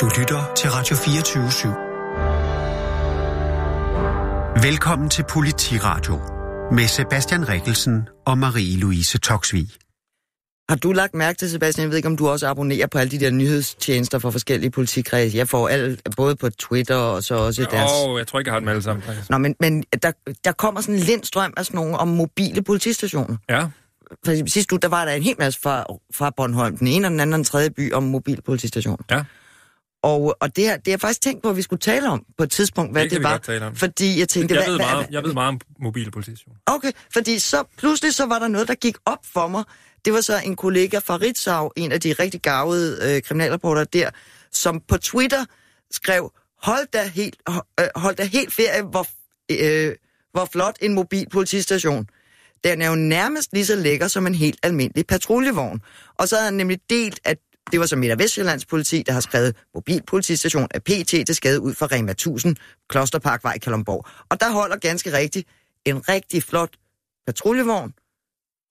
Du lytter til Radio 24 /7. Velkommen til Politiradio med Sebastian Rikkelsen og Marie-Louise Toksvig. Har du lagt mærke til, Sebastian, jeg ved ikke, om du også abonnerer på alle de der nyhedstjenester for forskellige politikredse. Jeg får alt, både på Twitter og så også deres... Åh, oh, jeg tror ikke, jeg har dem alle sammen, faktisk. Nå, men, men der, der kommer sådan en lindstrøm af sådan nogle om mobile politistationer. Ja. For sidste uge, der var der en hel masse fra, fra Bornholm, den ene og den anden og den tredje by om mobile politistationer. Ja. Og, og det, her, det har jeg faktisk tænkt på, at vi skulle tale om på et tidspunkt, hvad Det det, var. Fordi jeg tænkte, Jeg hvad, ved, hvad, meget, jeg ved meget om mobile politistationer. Okay, fordi så pludselig så var der noget, der gik op for mig. Det var så en kollega fra Ritzau, en af de rigtig gavede øh, kriminalreporter der, som på Twitter skrev, hold da helt, øh, hold da helt ferie, hvor, øh, hvor flot en mobil politistation. Den er jo nærmest lige så lækker som en helt almindelig patruljevogn. Og så havde han nemlig delt, at det var så Midt- og Vestjyllands politi, der har skrevet mobil politistation af PT til skade ud for Rema 1000, Klosterparkvej i Kalundborg. Og der holder ganske rigtigt en rigtig flot patruljevogn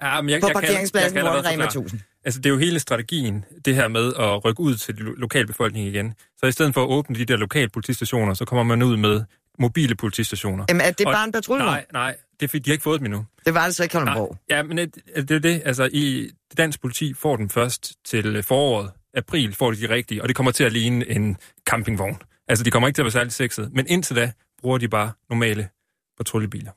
Ja, men jeg, på jeg kan- parkeringspladsen jeg kan foran allerede Rema forklare. 1000. Altså, det er jo hele strategien, det her med at rykke ud til lo- lokalbefolkningen igen. Så i stedet for at åbne de der lokale politistationer, så kommer man ud med mobile politistationer. Jamen, er det Og- bare en patruljevogn? Nej, nej, det fik de har ikke fået dem endnu. Det var det så i Kalundborg. Ja, men det, det er det. Altså, i dansk politi får den først til foråret. April får de de rigtige, og det kommer til at ligne en campingvogn. Altså, de kommer ikke til at være særlig sexet. Men indtil da bruger de bare normale patruljebiler.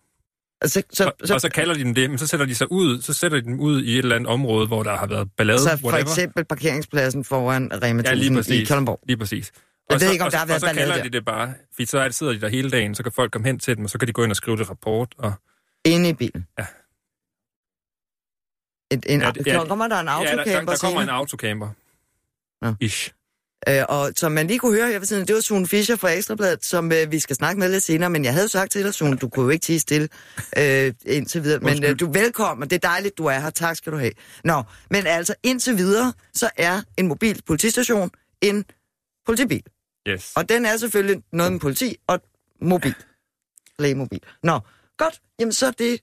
Så, så, Og, så, og så kalder de dem det, men så sætter de sig ud, så sætter de dem ud i et eller andet område, hvor der har været ballade, så for whatever. eksempel parkeringspladsen foran Rema Ja, lige 1000 i præcis. Kalundborg. Lige præcis. Jeg Og ved så, ikke, om der har været og så kalder der. de det bare, fordi så er- sidder de der hele dagen, så kan folk komme hen til dem, og så kan de gå ind og skrive det rapport. Og, Inde i bilen. Ja. Et, en, Ja, ja, det- ja, kommer der en ja, der, autocamper der, der kommer en autocamper. Nå. Ish. Øh, og som man lige kunne høre her ved siden, det var Sune Fischer fra Ekstrabladet, som øh, vi skal snakke med lidt senere, men jeg havde sagt til dig, Sune, du kunne jo ikke tige stille øh, indtil videre, men øh, du er velkommen, det er dejligt, du er her, tak skal du have. Nå, men altså indtil videre, så er en mobil politistation en politibil. Yes. Og den er selvfølgelig noget med politi og mobil. Lægemobil. Nå, godt. Jamen, så er det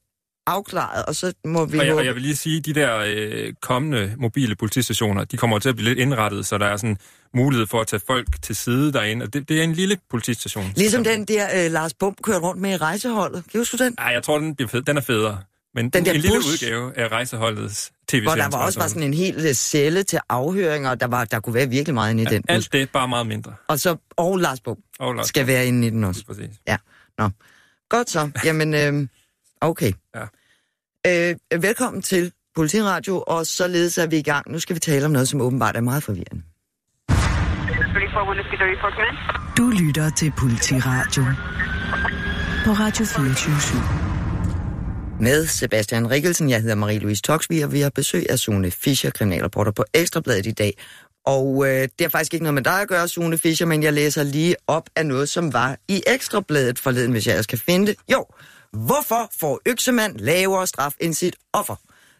afklaret, og så må vi Og jeg, og jeg vil lige sige, de der øh, kommende mobile politistationer, de kommer til at blive lidt indrettet, så der er sådan mulighed for at tage folk til side derinde. Og det, det er en lille politistation. Ligesom den der, øh, Lars Bump kørte rundt med i rejseholdet. Kan du den? Ej, jeg tror, den, bliver fed. den er federe. Men Den der en lille bus. udgave af rejseholdets tv Hvor der var også bare sådan en hel øh, celle til afhøringer, og der, var, der kunne være virkelig meget inde i den bus. Alt det er bare meget mindre. Og så, og Lars Bump Og Lars, skal være inde i den også. Præcis. Ja, nå. Godt så. Jamen, øh, okay. Ja. Øh, velkommen til Politiradio, og således er vi i gang. Nu skal vi tale om noget, som åbenbart er meget forvirrende. 34 Whiskey 34 command. Du lytter til Politiradio på Radio 24 med Sebastian Rikkelsen, jeg hedder Marie-Louise Toksvig, og vi har besøg af Sune Fischer, kriminalreporter på Ekstrabladet i dag. Og øh, det har faktisk ikke noget med dig at gøre, Sune Fischer, men jeg læser lige op af noget, som var i Ekstrabladet forleden, hvis jeg skal finde det. Jo, hvorfor får øksemand lavere straf end sit offer?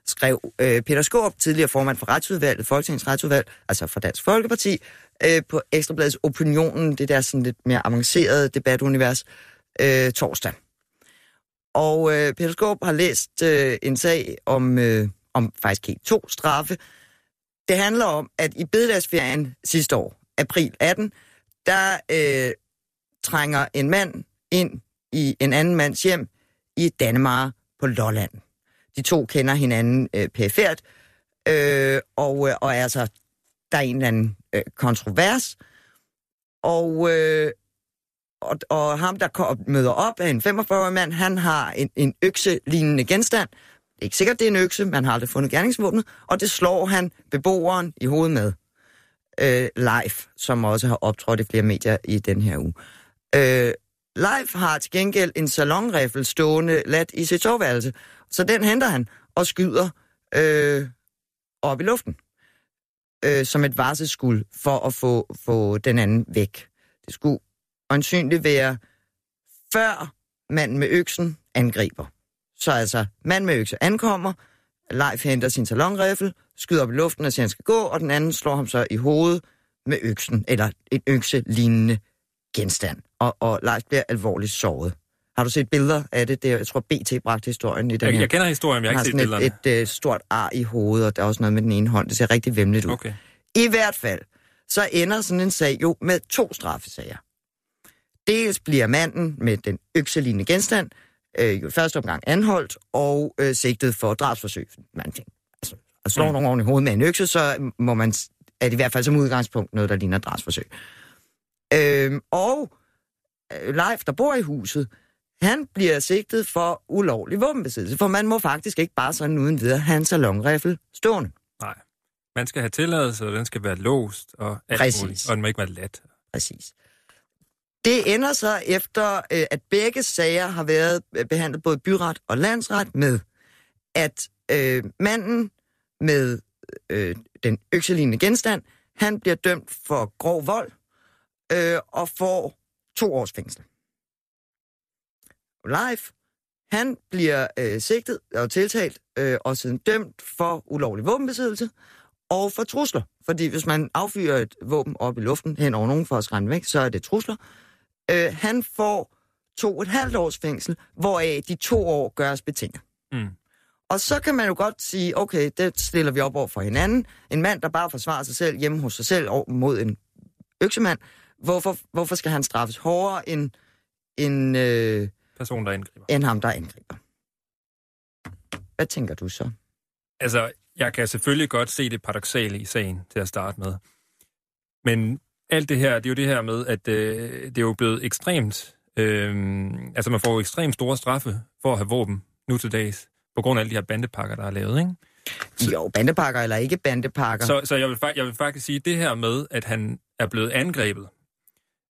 skrev øh, Peter Skåb, tidligere formand for retsudvalget, Folketingets retsudvalg, altså for Dansk Folkeparti, øh, på Ekstrabladets Opinionen, det der sådan lidt mere avancerede debatunivers, øh, torsdag. Og øh, Peter Skåb har læst øh, en sag om, øh, om faktisk helt to straffe. Det handler om, at i bededagsferien sidste år, april 18, der øh, trænger en mand ind i en anden mands hjem i Danmark på Lolland. De to kender hinanden øh, pæfærd, øh, og, øh, og altså, der er en eller anden øh, kontrovers. Og, øh, og, og ham, der kom, møder op, er en 45-årig mand, han har en, en økse-lignende genstand. Det er ikke sikkert, det er en økse, man har aldrig fundet gerningsvåbnet, og det slår han beboeren i hovedet med. Øh, live, som også har optrådt i flere medier i den her uge. Øh, Leif har til gengæld en salonrifle stående lat i sit soveværelse, så den henter han og skyder øh, op i luften øh, som et varselskuld for at få, få den anden væk. Det skulle øjensynligt være før manden med øksen angriber. Så altså, mand med økse ankommer, Leif henter sin salonrifle, skyder op i luften og siger, han skal gå, og den anden slår ham så i hovedet med øksen, eller et økse-lignende genstand. Og, og Leif bliver alvorligt såret. Har du set billeder af det? det er, jeg tror, BT bragte historien i den Jeg, her. jeg kender historien, men jeg har ikke set billederne. et, et, et stort ar i hovedet, og der er også noget med den ene hånd. Det ser rigtig vemmeligt ud. Okay. I hvert fald, så ender sådan en sag jo med to straffesager. Dels bliver manden med den økselignende genstand øh, første omgang anholdt og øh, sigtet for drabsforsøg. Man tænker, altså, at slå mm. nogen oven i hovedet med en økse, så må man, er det i hvert fald som udgangspunkt noget, der ligner drabsforsøg. Øh, og øh, Leif, der bor i huset, han bliver sigtet for ulovlig våbenbesiddelse, for man må faktisk ikke bare sådan uden videre have en salonriffel stående. Nej. Man skal have tilladelse, og den skal være låst, og alt Præcis. muligt, og den må ikke være let. Præcis. Det ender så efter, øh, at begge sager har været øh, behandlet både byret og landsret med, at øh, manden med øh, den økselignende genstand, han bliver dømt for grov vold øh, og får to års fængsel. Life, han bliver øh, sigtet og tiltalt øh, og siden dømt for ulovlig våbenbesiddelse og for trusler. Fordi hvis man affyrer et våben op i luften hen over nogen for at skræmme væk, så er det trusler. Øh, han får to et halvt års fængsel, hvoraf de to år gøres betinget. Mm. Og så kan man jo godt sige, okay, det stiller vi op over for hinanden. En mand, der bare forsvarer sig selv hjemme hos sig selv mod en øksemand, hvorfor, hvorfor skal han straffes hårdere end, end, øh, Person, der indgriber. end ham, der angriber? Hvad tænker du så? Altså, jeg kan selvfølgelig godt se det paradoxale i sagen til at starte med. Men alt det her, det er jo det her med, at øh, det er jo blevet ekstremt... Øh, altså, man får jo ekstremt store straffe for at have våben nu til dags, på grund af alle de her bandepakker, der er lavet, ikke? Jo, bandepakker eller ikke bandepakker. Så, så jeg, vil, jeg vil faktisk sige, det her med, at han er blevet angrebet,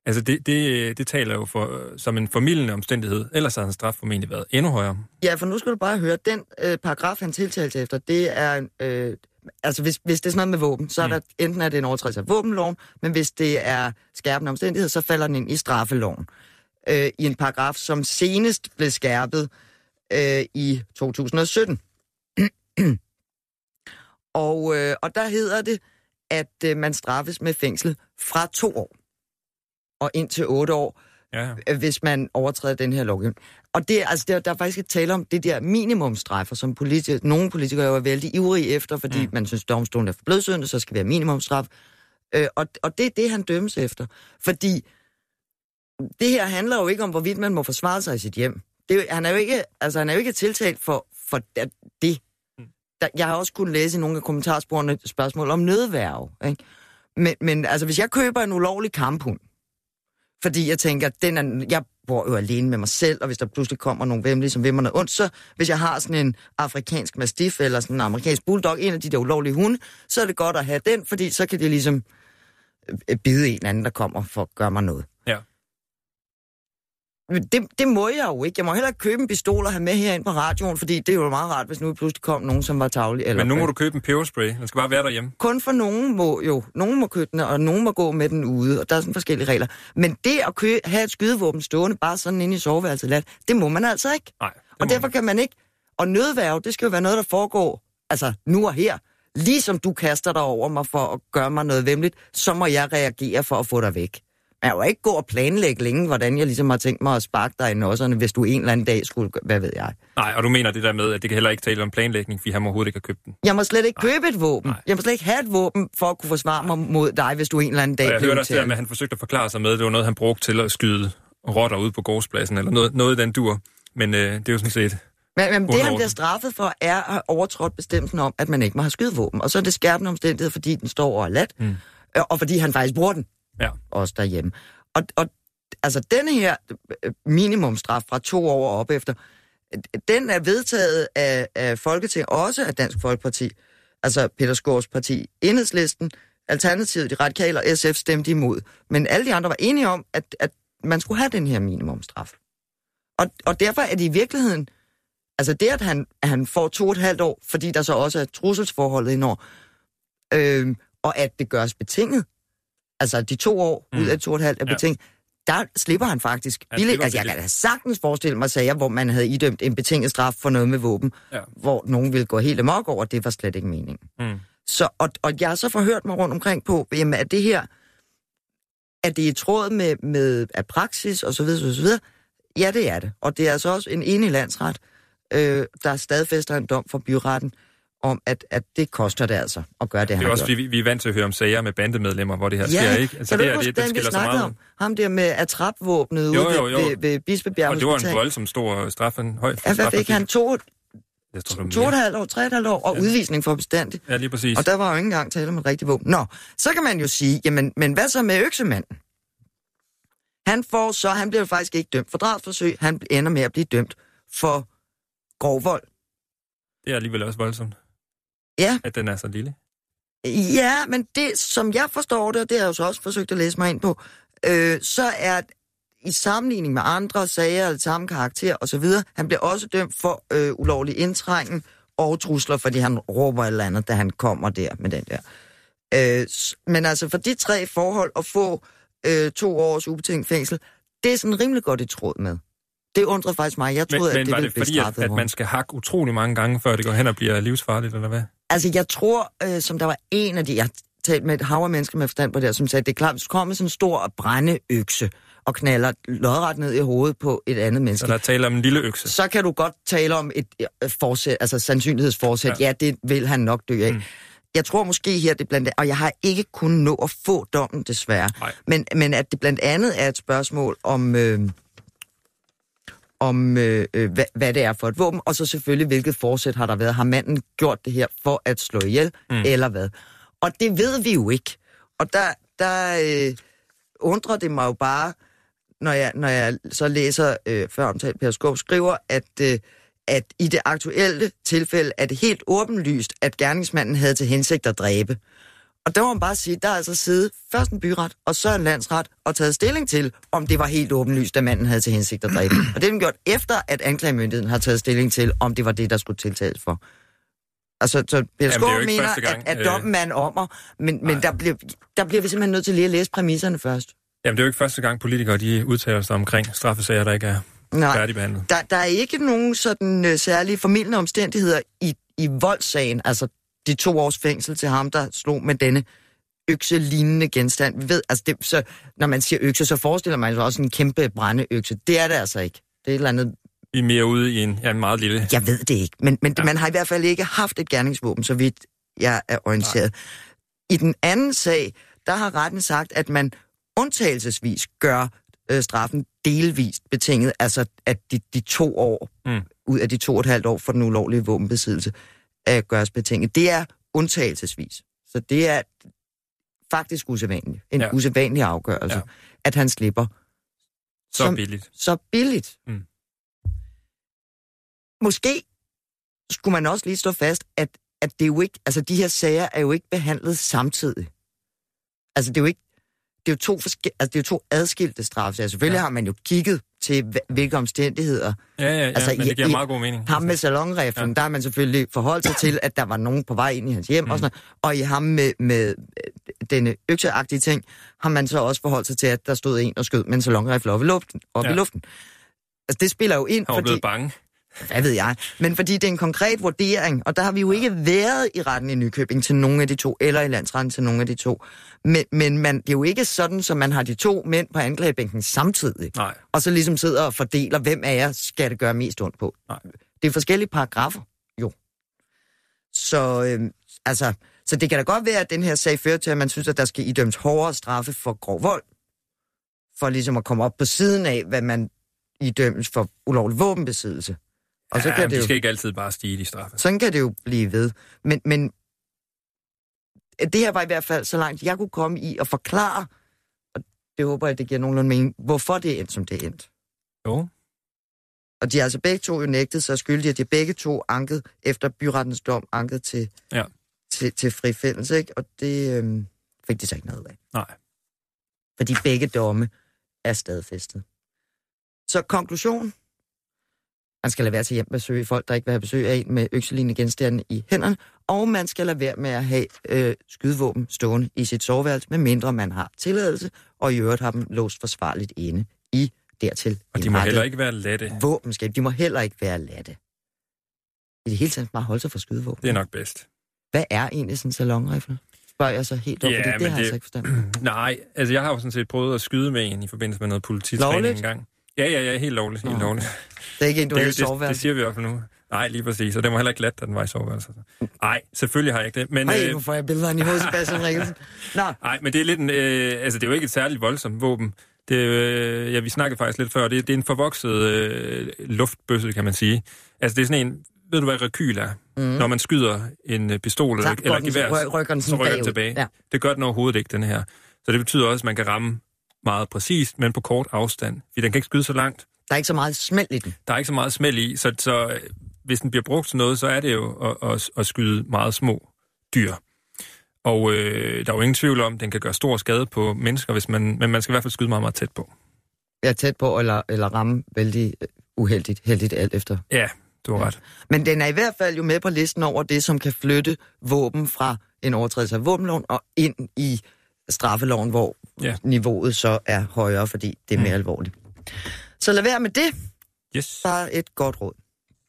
altså det, det, det taler jo for, som en formidlende omstændighed. Ellers har hans straf formentlig været endnu højere. Ja, for nu skal du bare høre, den øh, paragraf, han tiltalt efter, det er... Øh, altså, hvis, hvis det er sådan noget med våben, så er Mm. der enten er det en overtrædelse af våbenloven, men hvis det er skærpende omstændighed, så falder den ind i straffeloven. Øh, I en paragraf, som senest blev skærpet øh, i 2017. og, øh, og der hedder det, at øh, man straffes med fængsel fra to år og indtil otte år, Ja, øh, hvis man overtræder den her lovgivning. Og det, altså, der, der er faktisk et tale om det der minimumstraffer, som politi- nogle politikere jo er vældig ivrige efter, fordi mm. Man synes, domstolen er for blødsødende, så skal vi have minimumstraf. Øh, og, og det er det, han dømmes efter. Fordi det her handler jo ikke om, hvorvidt man må forsvare sig i sit hjem. Det han, er jo ikke, altså, han er jo ikke tiltalt for, for det. Mm. Der, jeg har også kunnet læse i nogle af kommentarsporene spørgsmål om nødværve. Ikke? Men, men altså, hvis jeg køber en ulovlig kamphund, fordi jeg tænker, den er, jeg bor jo alene med mig selv, og hvis der pludselig kommer nogle vemmelige, som vil mig noget ondt, så hvis jeg har sådan en afrikansk mastiff eller sådan en amerikansk bulldog, en af de der ulovlige hunde, så er det godt at have den, fordi så kan det ligesom øh, bide en anden, der kommer for at gøre mig noget. Det, det må jeg jo ikke. Jeg må heller ikke købe en pistol og have med herind på radioen, fordi det er jo meget rart, hvis nu pludselig kom nogen, som var tavlig. Eller men nu må du købe en peberspray. Den skal bare være derhjemme. kun for nogen må jo, nogen må købe den, og nogen må gå med den ude, og der er sådan forskellige regler. Men det at kø- have et skydevåben stående bare sådan inde i soveværelset, lad, det må man altså ikke. Nej. Og derfor man. kan man ikke. Og nødværve, det skal jo være noget, der foregår, altså nu og her. Ligesom du kaster dig over mig for at gøre mig noget vemmeligt, så må jeg reagere for at få dig væk. Men jeg vil ikke gå og planlægge længe, hvordan jeg ligesom har tænkt mig at sparke dig i nosserne, hvis du en eller anden dag skulle, hvad ved jeg. Nej, og du mener det der med, at det kan heller ikke tale om planlægning, fordi han må overhovedet ikke have købt den. Jeg må slet ikke købe et våben. Nej. Jeg må slet ikke have et våben for at kunne forsvare mig mod dig, hvis du en eller anden dag Og jeg hørte også det med, at han forsøgte at forklare sig med, at det var noget, han brugte til at skyde rotter ud på gårdspladsen, eller noget, noget i den dur. Men øh, det er jo sådan set... Men, men det, han bliver straffet for, er at have overtrådt bestemmelsen om, at man ikke må have skydevåben. Og så er det skærpende omstændighed, fordi den står over lat, Mm. øh, og fordi han faktisk bruger den, Ja. også derhjemme. Og, og altså, denne her øh, minimumstraf fra to år op efter, den er vedtaget af, af Folketinget, også af Dansk Folkeparti, altså Peter Skårs parti, Enhedslisten, Alternativet, de radikale og SF stemte imod. Men alle de andre var enige om, at, at man skulle have den her minimumstraf. Og, og derfor er det i virkeligheden, altså det, at han, at han får to og et halvt år, fordi der så også er trusselsforholdet indover, øh, og at det gøres betinget, altså de to år mm. ud af to og et halvt er Ja. betinget, der slipper han faktisk. Han slipper Altså, jeg kan da sagtens forestille mig sager, hvor man havde idømt en betinget straf for noget med våben, Ja. hvor nogen ville gå helt amok over, det var slet ikke meningen. Mm. Så, og, og jeg har så forhørt mig rundt omkring på, jamen, er det her, er det i tråd med, med af praksis og så videre, så videre? Ja, det er det. Og det er altså også en enig landsret, øh, der stadfæster en dom fra byretten. Om, at, at det koster det altså at gøre det, Det han er også, fordi vi, vi er vant til at høre om sager med bandemedlemmer, hvor det her Ja, sker, ikke? Altså, kan du det, her, huske det, det den, vi snakkede meget om? Ham der med atrapvåbnet Jo, ude jo, ved, jo. ved, ved Bispebjerg Og det var en voldsom stor straf, en høj Ja, hvad fik han? To, Jeg tror, det to og et halvt år, tre og et halvt år, og Ja. udvisning for bestandigt. Ja, lige præcis. Og der var jo ikke engang tale om et rigtigt våben. Nå, så kan man jo sige, jamen, men hvad så med øksemanden? Han får så, han bliver faktisk ikke dømt for drabsforsøg, han ender med at blive dømt for grov vold. Det er alligevel også voldsomt, Ja, at den er så lille. ja, men det, som jeg forstår det, og det har jeg jo så også forsøgt at læse mig ind på, øh, så er i sammenligning med andre sager af samme karakter osv., han bliver også dømt for øh, ulovlig indtrængen og trusler, fordi han råber et eller andet, da han kommer der med den der. Øh, men altså for de tre forhold at få øh, to års ubetinget fængsel, det er sådan rimelig godt i tråd med. Det undrer faktisk mig. Jeg Men, troede, at men det var ville det blive fordi, at, straffet at man hårdt. skal hakke utrolig mange gange, før det går hen og bliver livsfarligt, eller hvad? Altså, jeg tror, øh, som der var en af de, jeg har talt med et hav af mennesker med forstand på det, som sagde, det er klart, hvis du kommer med sådan en stor brændeøkse og knaller lodret ned i hovedet på et andet Så menneske, der er tale om en lille økse. så kan du godt tale om et øh, forsæt, altså sandsynlighedsforsæt. Ja. Ja. det vil han nok dø af. Mm. Jeg tror måske her, det blandt og jeg har ikke kunnet nå at få dommen desværre, Nej. men, men at det blandt andet er et spørgsmål om, øh, om øh, øh, hvad, hvad det er for et våben, og så selvfølgelig, hvilket forsæt har der været. Har manden gjort det her for at slå ihjel, mm. eller hvad? Og det ved vi jo ikke. Og der, der øh, undrer det mig jo bare, når jeg, når jeg så læser, øh, før omtalt Per Skov skriver, at, øh, at i det aktuelle tilfælde er det helt åbenlyst, at gerningsmanden havde til hensigt at dræbe. Og der må man bare sige, der er altså siddet først en byret, og så en landsret, og taget stilling til, om det var helt åbenlyst, at manden havde til hensigt at dræbe. og det har den gjort efter, at anklagemyndigheden har taget stilling til, om det var det, der skulle tiltales for. Altså, så Per det er Skov mener, gang, at, at øh, dommen er en ommer, men, men nej. der, bliver, der bliver vi simpelthen nødt til lige at læse præmisserne først. Jamen, det er jo ikke første gang, politikere de udtaler sig omkring straffesager, der ikke er Nej. færdigbehandlet. Der, der er ikke nogen sådan øh, særlige formidlende omstændigheder i, i voldssagen, altså de to års fængsel til ham, der slog med denne økse-lignende genstand. Vi ved, altså det, så, når man siger økse, så forestiller man sig også en kæmpe brændeøkse. Det er det altså ikke. Det er et eller andet, Vi er mere ude i en, ja, en meget lille... jeg ved det ikke. Men, men ja. man har i hvert fald ikke haft et gerningsvåben, så vidt jeg er orienteret. I den anden sag, der har retten sagt, at man undtagelsesvis gør øh, straffen delvist betinget, altså at de, de to år, Mm. ud af de to og et halvt år for den ulovlige våbenbesiddelse, øh, gøres betinget. Det er undtagelsesvis. Så det er faktisk usædvanligt. En ja. Usædvanlig afgørelse, ja. At han slipper Så som- billigt. så billigt. Mm. Måske skulle man også lige stå fast, at, at det jo ikke, altså de her sager er jo ikke behandlet samtidig. Altså det er jo ikke, det er jo to, forske, altså, det er jo to adskilte straffesager. Selvfølgelig. Ja. har man jo kigget til, hvilke omstændigheder. Ja, ja, ja, Altså, men det giver i- meget god mening. Ham med salonriflen, ja. Der har man selvfølgelig forholdt sig til, at der var nogen på vej ind i hans hjem mm. og sådan noget. Og i ham med, med øh, denne økseagtige ting, har man så også forholdt sig til, at der stod en og skød med en salonrifle op i luften. Op ja. i luften. Altså det spiller jo ind, Han var fordi... blevet bange. Hvad ved jeg? Men fordi det er en konkret vurdering, og der har vi jo ikke været i retten i Nykøbing til nogen af de to, eller i landsretten til nogen af de to. Men, men man, det er jo ikke sådan, som man har de to mænd på anklagebænken samtidig, Nej, og så ligesom sidder og fordeler, hvem af jer skal det gøre mest ondt på. Nej. Det er forskellige paragrafer, jo. Så, øhm, altså, så det kan da godt være, at den her sag fører til, at man synes, at der skal idømmes hårdere straffe for grov vold, for ligesom at komme op på siden af, hvad man idømmes for ulovlig våbenbesiddelse. Og så ja, kan det de jo skal ikke altid bare stige, de straffe. sådan kan det jo blive ved. Men, men det her var i hvert fald så langt, jeg kunne komme i at forklare, og det håber jeg, det giver nogenlunde mening, hvorfor det er endt, som det er endt. Jo, Og de er altså begge to jo nægtet sig skyldige, at de begge to anket efter byrettens dom, anket til, Ja. til, til frifindelse, ikke? Og det øhm, fik de så ikke noget af. nej. Fordi begge domme er stadfæstet. Så konklusion. Man skal lade være til hjem besøge folk, der ikke vil have besøg af en med økselignende genstande i hænderne, og man skal lade være med at have øh, skydevåben stående i sit soveværelse, medmindre man har tilladelse, og i øvrigt har dem låst forsvarligt inde i dertil Og de må heller ikke være lette. våbenskab. De må heller ikke være latte. I det hele taget bare holde sig for skydevåben. Det er nok bedst. Hvad er egentlig sådan en salonrifle? Spørger jeg så helt op, Ja, fordi det men har jeg det- så ikke forstand. Nej, altså jeg har jo sådan set prøvet at skyde med en i forbindelse med noget polititræning Lovligt? en gang. Ja, ja, ja, helt lovligt, helt Nå. lovligt. Det er ikke en, du det, har i det, det, det siger vi i hvert fald nu. Nej, lige præcis. Og den var heller ikke glat, da den var i soveværelset. Nej, selvfølgelig har jeg ikke det. Men, Ej, øh, nu får jeg billederne i hovedet, Sebastian Rikkelsen. Nej, men det er lidt en, øh, altså det er jo ikke et særligt voldsomt våben. Det, øh, ja, vi snakkede faktisk lidt før, det, det er en forvokset øh, luftbøsse, kan man sige. Altså det er sådan en, ved du hvad rekyl er? Mm. Når man skyder en øh, pistol eller, eller gevær, så rykker den så rykker den tilbage. Ja. Det gør den overhovedet ikke, den her. Så det betyder også, at man kan ramme meget præcist, men på kort afstand. Fordi den kan ikke skyde så langt. der er ikke så meget smæld i den. Der er ikke så meget smæld i, så, så øh, hvis den bliver brugt til noget, så er det jo at, at, at skyde meget små dyr. Og øh, der er jo ingen tvivl om, at den kan gøre stor skade på mennesker, hvis man, men man skal i hvert fald skyde meget, meget tæt på. Er tæt på, eller, eller ramme vældig øh, uheldigt, heldigt alt efter. Ja, du har ret. Men den er i hvert fald jo med på listen over det, som kan flytte våben fra en overtrædelse af våbenloven og ind i straffeloven, hvor Ja. niveauet så er højere, fordi det er mere mm. alvorligt. Så lad være med det. Yes. Bare et godt råd.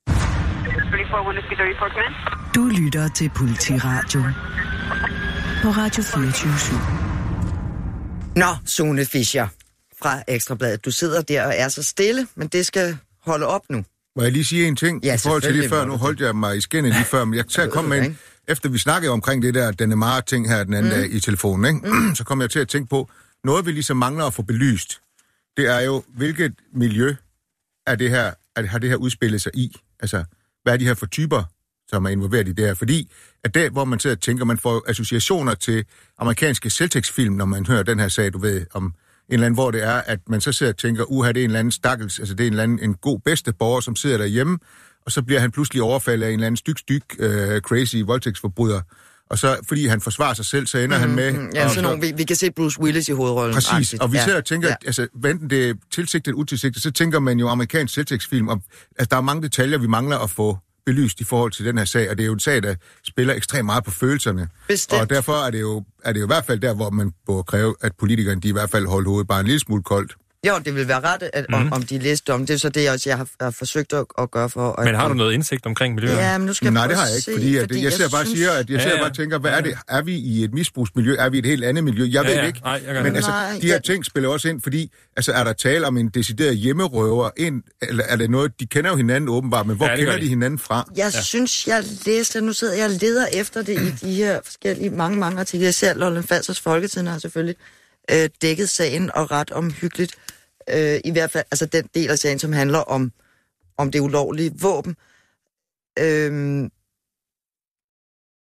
34 Whiskey 34 come in. Du lytter til Politiradio på Radio 24 Nå, Sune Fischer fra Ekstrabladet. Du sidder der og er så stille, men det skal holde op nu. Må jeg lige sige en ting? Ja, I forhold til det selvfølgelig før, nu holdt jeg mig i skinnet lige før, men jeg tager kom med en, efter vi snakkede omkring det der Danemare-ting her den anden mm. dag i telefonen, ikke? Mm. så kom jeg til at tænke på, noget vi ligesom mangler at få belyst, det er jo, hvilket miljø er det her, er, har det her udspillet sig i? Altså, hvad er de her for typer, som er involveret i det her? Fordi at det, hvor man sidder og tænker, man får associationer til amerikanske selvtægtsfilm, når man hører den her sag, du ved, om en eller anden, hvor det er, at man så sidder og tænker, uha, det er en eller anden stakkels, altså det er en eller anden en god bedste borger, som sidder derhjemme, og så bliver han pludselig overfaldet af en eller anden styk, styk, uh, crazy voldtægtsforbryder. Og så, fordi han forsvarer sig selv, så ender mm, han med... Mm, ja, og sådan nogle, vi, vi kan se Bruce Willis i hovedrollen. Præcis, og vi sidder og tænker, Ja. ja. altså, hvad enten det er tilsigtet utilsigtet, så tænker man jo amerikansk selvtægtsfilm, om, altså, der er mange detaljer, vi mangler at få belyst i forhold til den her sag, og det er jo en sag, der spiller ekstremt meget på følelserne. Bestemt. Og derfor er det, jo, er det jo i hvert fald der, hvor man må kræve, at politikerne de i hvert fald holder hovedet bare en lille smule koldt. Jo, det vil være ret, at, Mhm. om, om de læste om. Det er så det, også, jeg har, har forsøgt at, at gøre for... At, Men har du noget indsigt omkring miljøet? Ja, men nu skal nej, det prøve har at jeg ikke, se, fordi, at, jeg, jeg bare synes- siger, at jeg Ja, ja. bare tænker, hvad er det? Er vi i et misbrugsmiljø? Er vi i et helt andet miljø? Jeg Ja, ved ja. ikke. Nej, jeg men det. altså, Nej, de her jeg- ting spiller også ind, fordi altså, er der tale om en decideret hjemmerøver? En, eller er det noget, de kender jo hinanden åbenbart, men hvor Ja, ja, kender de de. hinanden fra? Jeg ja. synes, jeg læste, nu sidder jeg og leder efter det i de her forskellige mange, mange artikler. Jeg ser, Lolland Falsers Folketiden har selvfølgelig øh, dækket sagen og ret omhyggeligt. Øh, I hvert fald, altså den del af sagen, som handler om, om det ulovlige våben. Øhm,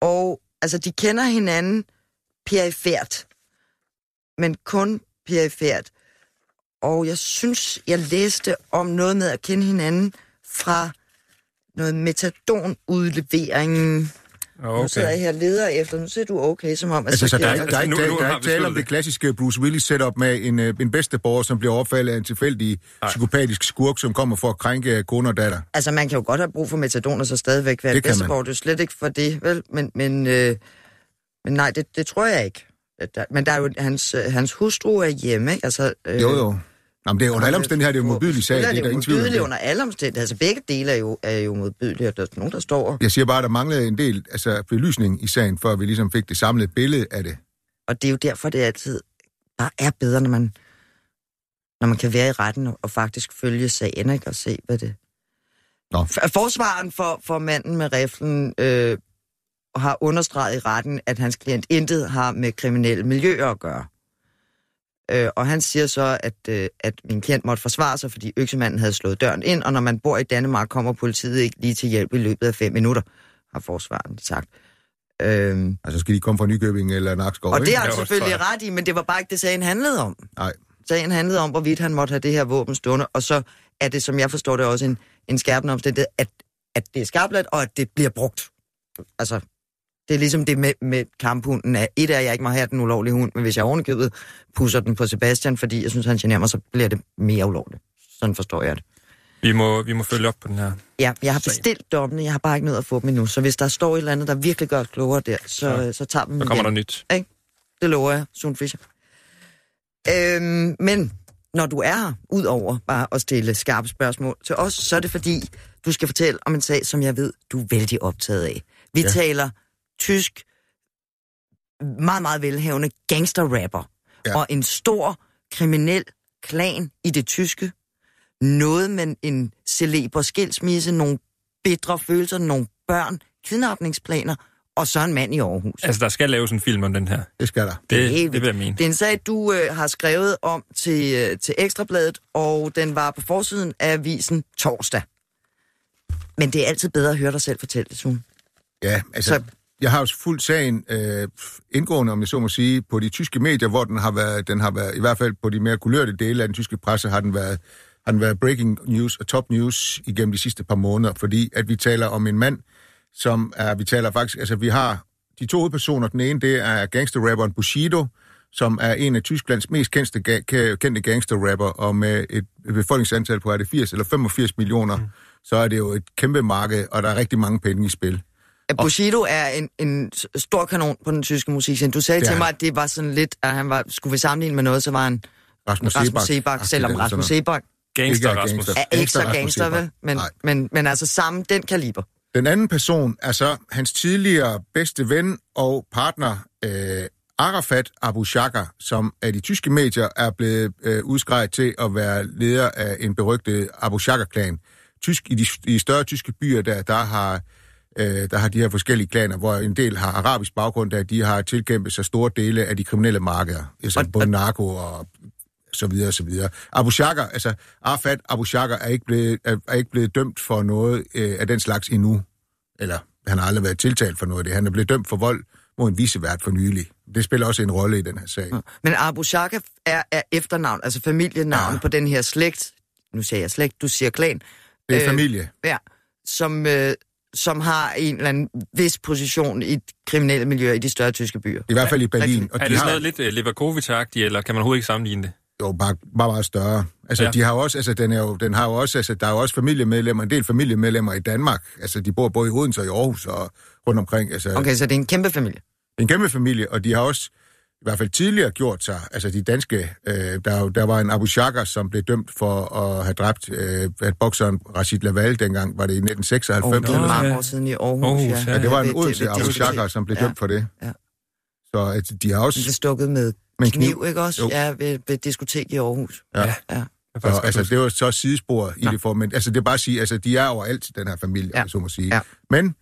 og altså, de kender hinanden perifært, men kun perifært. Og jeg synes, jeg læste om noget med at kende hinanden fra noget metadonudleveringen Okay. Nu sidder jeg her leder efter. Nu ser du okay, som om... at Altså, så der, er, der, er, ikke- nu- der, nu der er ikke tale om det klassiske Bruce Willis setup med en, øh, en bedsteborger, som bliver overfaldet af en tilfældig psykopatisk skurk, som kommer for at krænke kone og datter. Altså, man kan jo godt have brug for metadon, og så stadigvæk være Det et kan man. bedsteborg. Det er slet ikke for det, vel? Men, men, øh, men nej, det, det tror jeg ikke. Der- Men der er jo, hans, øh, hans hustru er hjemme, ikke? Altså, øh, Jo, jo. Nå, men det er under alle omstændigheder, det er jo modbydelig sag, det er det der er ingen tvivl modbydeligt det. under alle omstændigheder. Altså, begge dele er jo, er jo modbydelige, og der er nogen, der står... Jeg siger bare, at der manglede en del altså, belysning i sagen, før vi ligesom fik det samlede billede af det. Og det er jo derfor, det altid bare er bedre, når man, når man kan være i retten og, faktisk følge sagen, ikke? Og se, hvad det... Nå. Forsvaren for, for manden med riflen øh, har understreget i retten, at hans klient intet har med kriminelle miljøer at gøre. Øh, og han siger så, at, øh, at min klient måtte forsvare sig, fordi øksemanden havde slået døren ind, og når man bor i Danmark, kommer politiet ikke lige til hjælp i løbet af fem minutter, har forsvaren sagt. Øhm, Altså skal de komme fra Nykøbing eller Nakskov, og det har han er selvfølgelig ret i, men det var bare ikke det, sagen handlede om. Nej. Sagen handlede om, hvorvidt han måtte have det her våben stående, og så er det, som jeg forstår det, også en, en skærpende omstændighed, at, at det er skarpladt, og at det bliver brugt. Altså, det er ligesom det med, med kamphunden. At et er, at jeg ikke må have den ulovlige hund, men hvis jeg ovenikøbet pusser den på Sebastian, fordi jeg synes, han generer mig, så bliver det mere ulovligt. Sådan forstår jeg det. Vi må, vi må følge op på den her. Ja, jeg har bestilt dommene, jeg har bare ikke nået at få dem endnu. Så hvis der står et eller andet, der virkelig gør os klogere der, så, Ja. så tager dem Så kommer igen. der nyt. Det lover jeg, Sun Fischer. Øhm, men når du er her, udover bare at stille skarpe spørgsmål til os, så er det fordi, du skal fortælle om en sag, som jeg ved, du er vældig optaget af. Vi. Ja. taler tysk, meget, meget velhavende gangsterrapper, ja. Og en stor kriminel klan i det tyske. Noget med en celeber skilsmisse, nogle bitre følelser, nogle børn, kidnapningsplaner, og så en mand i Aarhus. Altså, der skal laves en film om den her. Det skal der. Det, er helt det vil jeg mene. Det er en sag, du øh, har skrevet om til, øh, til Ekstrabladet, og den var på forsiden af avisen torsdag. Men det er altid bedre at høre dig selv fortælle det, Sune. Ja, altså, Så- så... jeg har jo fuldt sagen øh, indgående, om jeg så må sige, på de tyske medier, hvor den har været, den har været, i hvert fald på de mere kulørte dele af den tyske presse, har den været, har den været breaking news og top news igennem de sidste par måneder, fordi at vi taler om en mand, som er, vi taler faktisk, altså vi har de to hovedpersoner, den ene, det er gangsterrapperen Bushido, som er en af Tysklands mest kendte, ga- kendte gangsterrapper, og med et befolkningsantal på, er det 80 eller 85 millioner, mm. så er det jo et kæmpe marked, og der er rigtig mange penge i spil. At Bushido er en, en stor kanon på den tyske musikscene. Du sagde til mig, at det var sådan lidt, at han var, skulle vi sammenligne med noget, så var han Rasmus, Rasmus Sebak. Sebak, selvom Rasmus Sebak Gangster, Ikke er Rasmus. gangster. er ikke så Gangster vel? Men, Nej. men, men altså samme den kaliber. Den anden person er så hans tidligere bedste ven og partner, øh, Arafat Abu Shaka, som af de tyske medier er blevet øh, udskrevet til at være leder af en berygtet Abu Shaka-klan. Tysk, I de i større tyske byer, der, der har øh, der har de her forskellige klaner, hvor en del har arabisk baggrund, der de har tilkæmpet sig store dele af de kriminelle markeder, altså Og- både narko og så videre, så videre. Abu Shaka, altså Arafat Abu Shaka er ikke blevet, er, er ikke blevet dømt for noget øh, af den slags endnu. Eller han har aldrig været tiltalt for noget af det. Han er blevet dømt for vold mod en visevært for nylig. Det spiller også en rolle i den her sag. Men Abu Shaka er, er efternavn, altså familienavn. Ja. på den her slægt. Nu siger jeg slægt, du siger klan. Det er Øh, familie. Ja, som, øh, som har en eller anden vis position i kriminelle miljøer i de større tyske byer. I hvert fald i Berlin. Og Er de det har, sådan noget lidt uh, Leverkovic-agtigt, eller kan man overhovedet ikke sammenligne det? jo bare, bare meget større. Altså, Ja. de har også, altså, den, er jo, den har jo også, altså, der er jo også familiemedlemmer, en del familiemedlemmer i Danmark. Altså, de bor både i Odense og i Aarhus og rundt omkring. Altså, Okay, så det er en kæmpe familie. en kæmpe familie, og de har også hvert fald tidligere gjort sig, altså de danske, øh, der, der var en Abu Shaka, som blev dømt for at have dræbt øh, at bokseren Rashid Laval dengang, var det i 1996. Og Oh, det er Nå, mange ja. år siden i Aarhus. Aarhus, ja. ja. ja, det var en Odense Abu. Shaka, som blev Ja. dømt for det. Ja. Så altså, de har Det også... blev stukket med kniv, kniv. ikke også? Jo. Ja, ved, ved diskotek i Aarhus. Ja. ja. Faktisk altså, det var så sidespor i det for, men altså, det er bare at sige, altså, de er overalt, den her familie, Ja. så må sige. Ja. Men,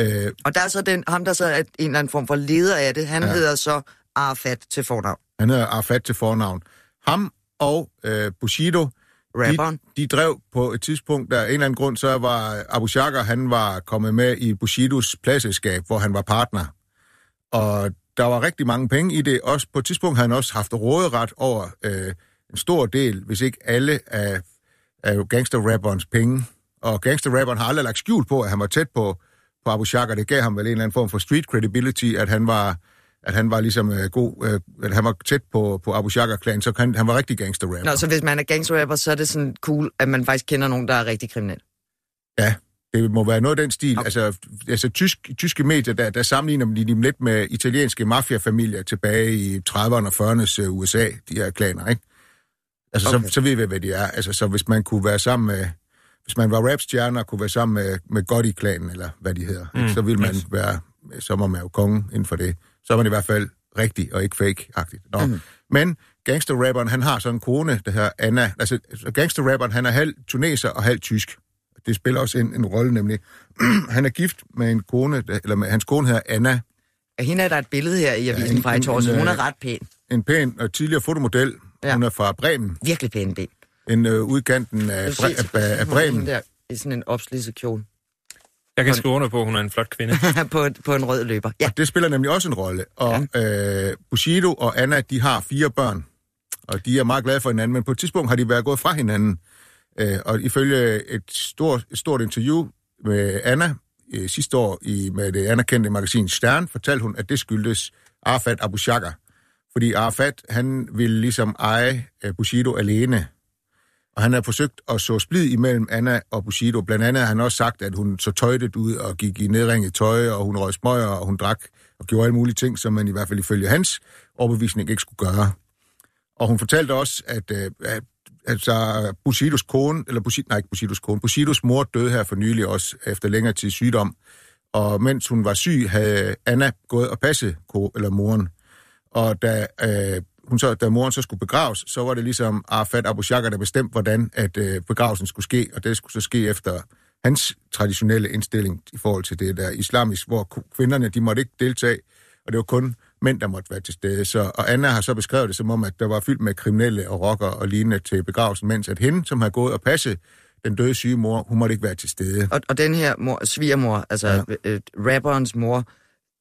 øh, Og der er så den, ham, der så er en eller anden form for leder af det, han. Ja. hedder så Arafat til fornavn. han hedder Arafat til fornavn. Ham og øh, Bushido, Rapperen. De, de drev på et tidspunkt, der af en eller anden grund, så var Abu Shaka, han var kommet med i Bushidos pladselskab, hvor han var partner. Og der var rigtig mange penge i det. Også på et tidspunkt havde han også haft råderet over øh, en stor del, hvis ikke alle af, af gangsterrapperens penge. Og gangsterrapperen har aldrig lagt skjul på, at han var tæt på, på Abu Shaka. Det gav ham vel en eller anden form for street credibility, at han var at han var ligesom øh, god, øh, at han var tæt på, på Abu Shaka-klan, så han, han var rigtig gangsterrapper. Nå, så hvis man er gangsterrapper, så er det sådan cool, at man faktisk kender nogen, der er rigtig kriminel. Ja, det må være noget af den stil. Okay. Altså, altså tysk, tyske medier, der, der sammenligner de dem lidt med italienske mafiafamilier tilbage i 30'erne og 40'ernes uh, USA, de her klaner, ikke? Altså, okay. Så, så ved vi, hvad de er. Altså, så hvis man kunne være sammen med... Hvis man var rapstjerner og kunne være sammen med, med Gotti-klanen, eller hvad de hedder, mm. så ville man yes. være... Så var man jo konge inden for det. Så er man i hvert fald rigtig og ikke fake-agtigt. Nå. Mm. Men gangsterrapperen, han har sådan en kone, der hedder Anna. Altså, gangsterrapperen, han er halv tuneser og halv tysk. Det spiller også en, en rolle, nemlig. han er gift med en kone, der- eller med, hans kone hedder Anna. Og hende er der et billede her i avisen en- fra i torsdag. Hun er øh, ret pæn. En pæn og tidligere fotomodel. Ja. Ja. Hun er fra Bremen. Virkelig pæn ben. En øh, udkanten af, Bre- af, af, af Bremen. Der, I sådan en opslidset kjole. Jeg kan skrive under på, at hun er en flot kvinde. på, på en rød løber. Ja, Det spiller nemlig også en rolle. Og ja. øh, Bushido og Anna, de har fire børn. Og de er meget glade for hinanden, men på et tidspunkt har de været gået fra hinanden. Øh, og ifølge et stort, et stort interview med Anna øh, sidste år i, med det anerkendte magasin Stern, fortalte hun, at det skyldtes Arafat Abu Shaka. Fordi Arafat, han ville ligesom eje øh, Bushido alene. Og han havde forsøgt at så splid imellem Anna og Bushido. Blandt andet har han også sagt, at hun så tøjtet ud og gik i nedringet tøj, og hun røg smøger, og hun drak og gjorde alle mulige ting, som man i hvert fald ifølge hans overbevisning ikke skulle gøre. Og hun fortalte også, at, øh, at altså, Bushidos kone, eller Bushido, nej, ikke Bushidos kone, Bushidos mor døde her for nylig også efter længere tid sygdom. Og mens hun var syg, havde Anna gået og passet ko, eller moren. Og da, øh, hun så, da moren så skulle begraves, så var det ligesom Arafat Abu Shaka, der bestemte, hvordan at øh, begravelsen skulle ske, og det skulle så ske efter hans traditionelle indstilling i forhold til det der islamisk, hvor kvinderne, de måtte ikke deltage, og det var kun mænd, der måtte være til stede. Så, og Anna har så beskrevet det som om, at der var fyldt med kriminelle og rockere og lignende til begravelsen, mens at hende, som har gået og passe den døde syge mor, hun måtte ikke være til stede. Og, og den her mor, svigermor, altså ja. øh, rapperens mor,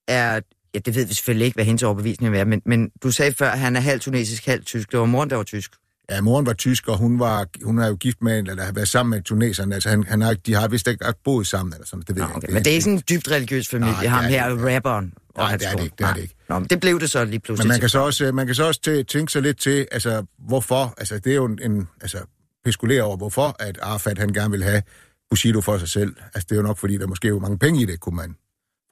er... Ja, det ved vi selvfølgelig ikke, hvad hendes overbevisning er, men, men du sagde før, at han er halvt tunesisk, halvt tysk. Det var moren, der var tysk. Ja, moren var tysk, og hun, var, hun er jo gift med en, eller har været sammen med tuneserne. Altså, han, han har, de har vist ikke boet sammen, eller sådan, det ved Nå, jeg okay. ikke. Men det er ikke sådan en dybt religiøs familie, Nej, ham er her det rapperen. og Nej, det er det ikke, det er det ikke. Nå, men det blev det så lige pludselig. Men man kan så også, man kan så også tæ- tænke sig lidt til, altså, hvorfor, altså, det er jo en, en altså, peskulere over, hvorfor at Arafat, han gerne vil have Bushido for sig selv. Altså, det er jo nok, fordi der måske er jo mange penge i det, kunne man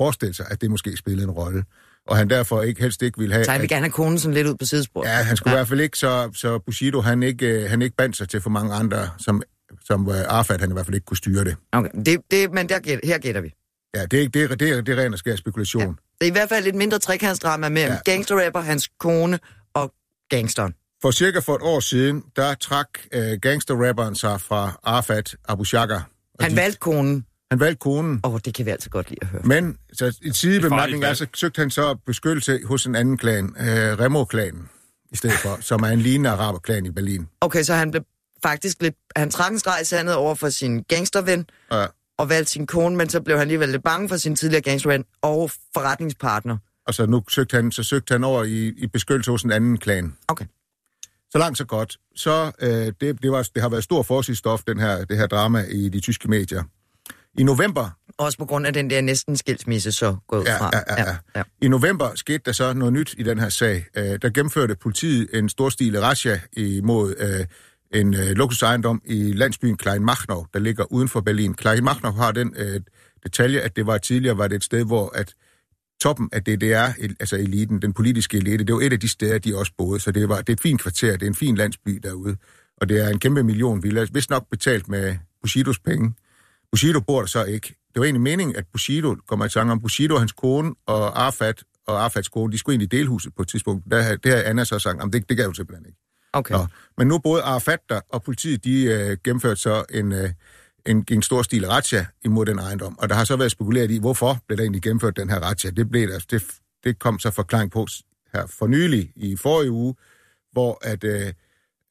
forestille sig, at det måske spillede en rolle. Og han derfor ikke helst ikke ville have... Så han vil at- gerne have konen sådan lidt ud på sidesporet. Ja, han skulle ja. i hvert fald ikke, så, så Bushido, han ikke, øh, han ikke bandt sig til for mange andre, som, som uh, Arafat, han i hvert fald ikke kunne styre det. Okay, det, det, men der her gætter vi. Ja, det er, det er, det er, det er ren og skær spekulation. Ja. Det er i hvert fald et mindre trekantsdrama mellem Ja. gangsterrapper, hans kone og gangsteren. For cirka for et år siden, der trak uh, gangsterrapperen sig fra Arafat Abu Shaka. Han de- valgte konen. Han valgte konen, Åh, oh, det kan vi altid godt lide at høre. men så i sidebemærkning er, så søgte han så beskyttelse hos en anden klan, uh, Remo-klanen, i stedet for, som er en lignende araberklan i Berlin. Okay, så han blev faktisk lidt... Han trak en streg sandet over for sin gangsterven Og, og valgte sin kone, men så blev han alligevel lidt bange for sin tidligere gangsterven og forretningspartner. og så nu søgte han, så søgte han over i, i beskyttelse hos en anden klan. Okay. Så langt, så godt. Så øh, det, det, var, det har været stor forsidsstof, den her, det her drama i de tyske medier. I november, Også på grund af den der næsten skilsmisse, så gået ja, fra. ja, ja, ja. ja. I november skete der så noget nyt i den her sag. Øh, der gennemførte politiet en storstilet razzia imod øh, en øh, luksusejendom i landsbyen Kleinmachnow, der ligger uden for Berlin. Kleinmachnow har den øh, detalje, at det var tidligere var det et sted, hvor at toppen af DDR, altså eliten, den politiske elite, det var et af de steder, de også boede, så det, var, det er et fint kvarter, det er en fin landsby derude, og det er en kæmpe million villa, vist nok betalt med Bushidos penge. Bushido bor der så ikke. Det var egentlig meningen, at Bushido, kommer i tanke om, Bushido hans kone og Arafat og Arafats kone, de skulle ind i delhuset på et tidspunkt. Der, det har Anna så sagt, "Jamen, det, det gav jo simpelthen ikke. Okay. Nå. Men nu både Arafat der og politiet, de øh, gennemførte så en, øh, en, en stor stil razzia imod den ejendom. Og der har så været spekuleret i, hvorfor blev der egentlig gennemført den her razzia. Det, blev der, det, det kom så forklaring på her for nylig i forrige uge, hvor at øh,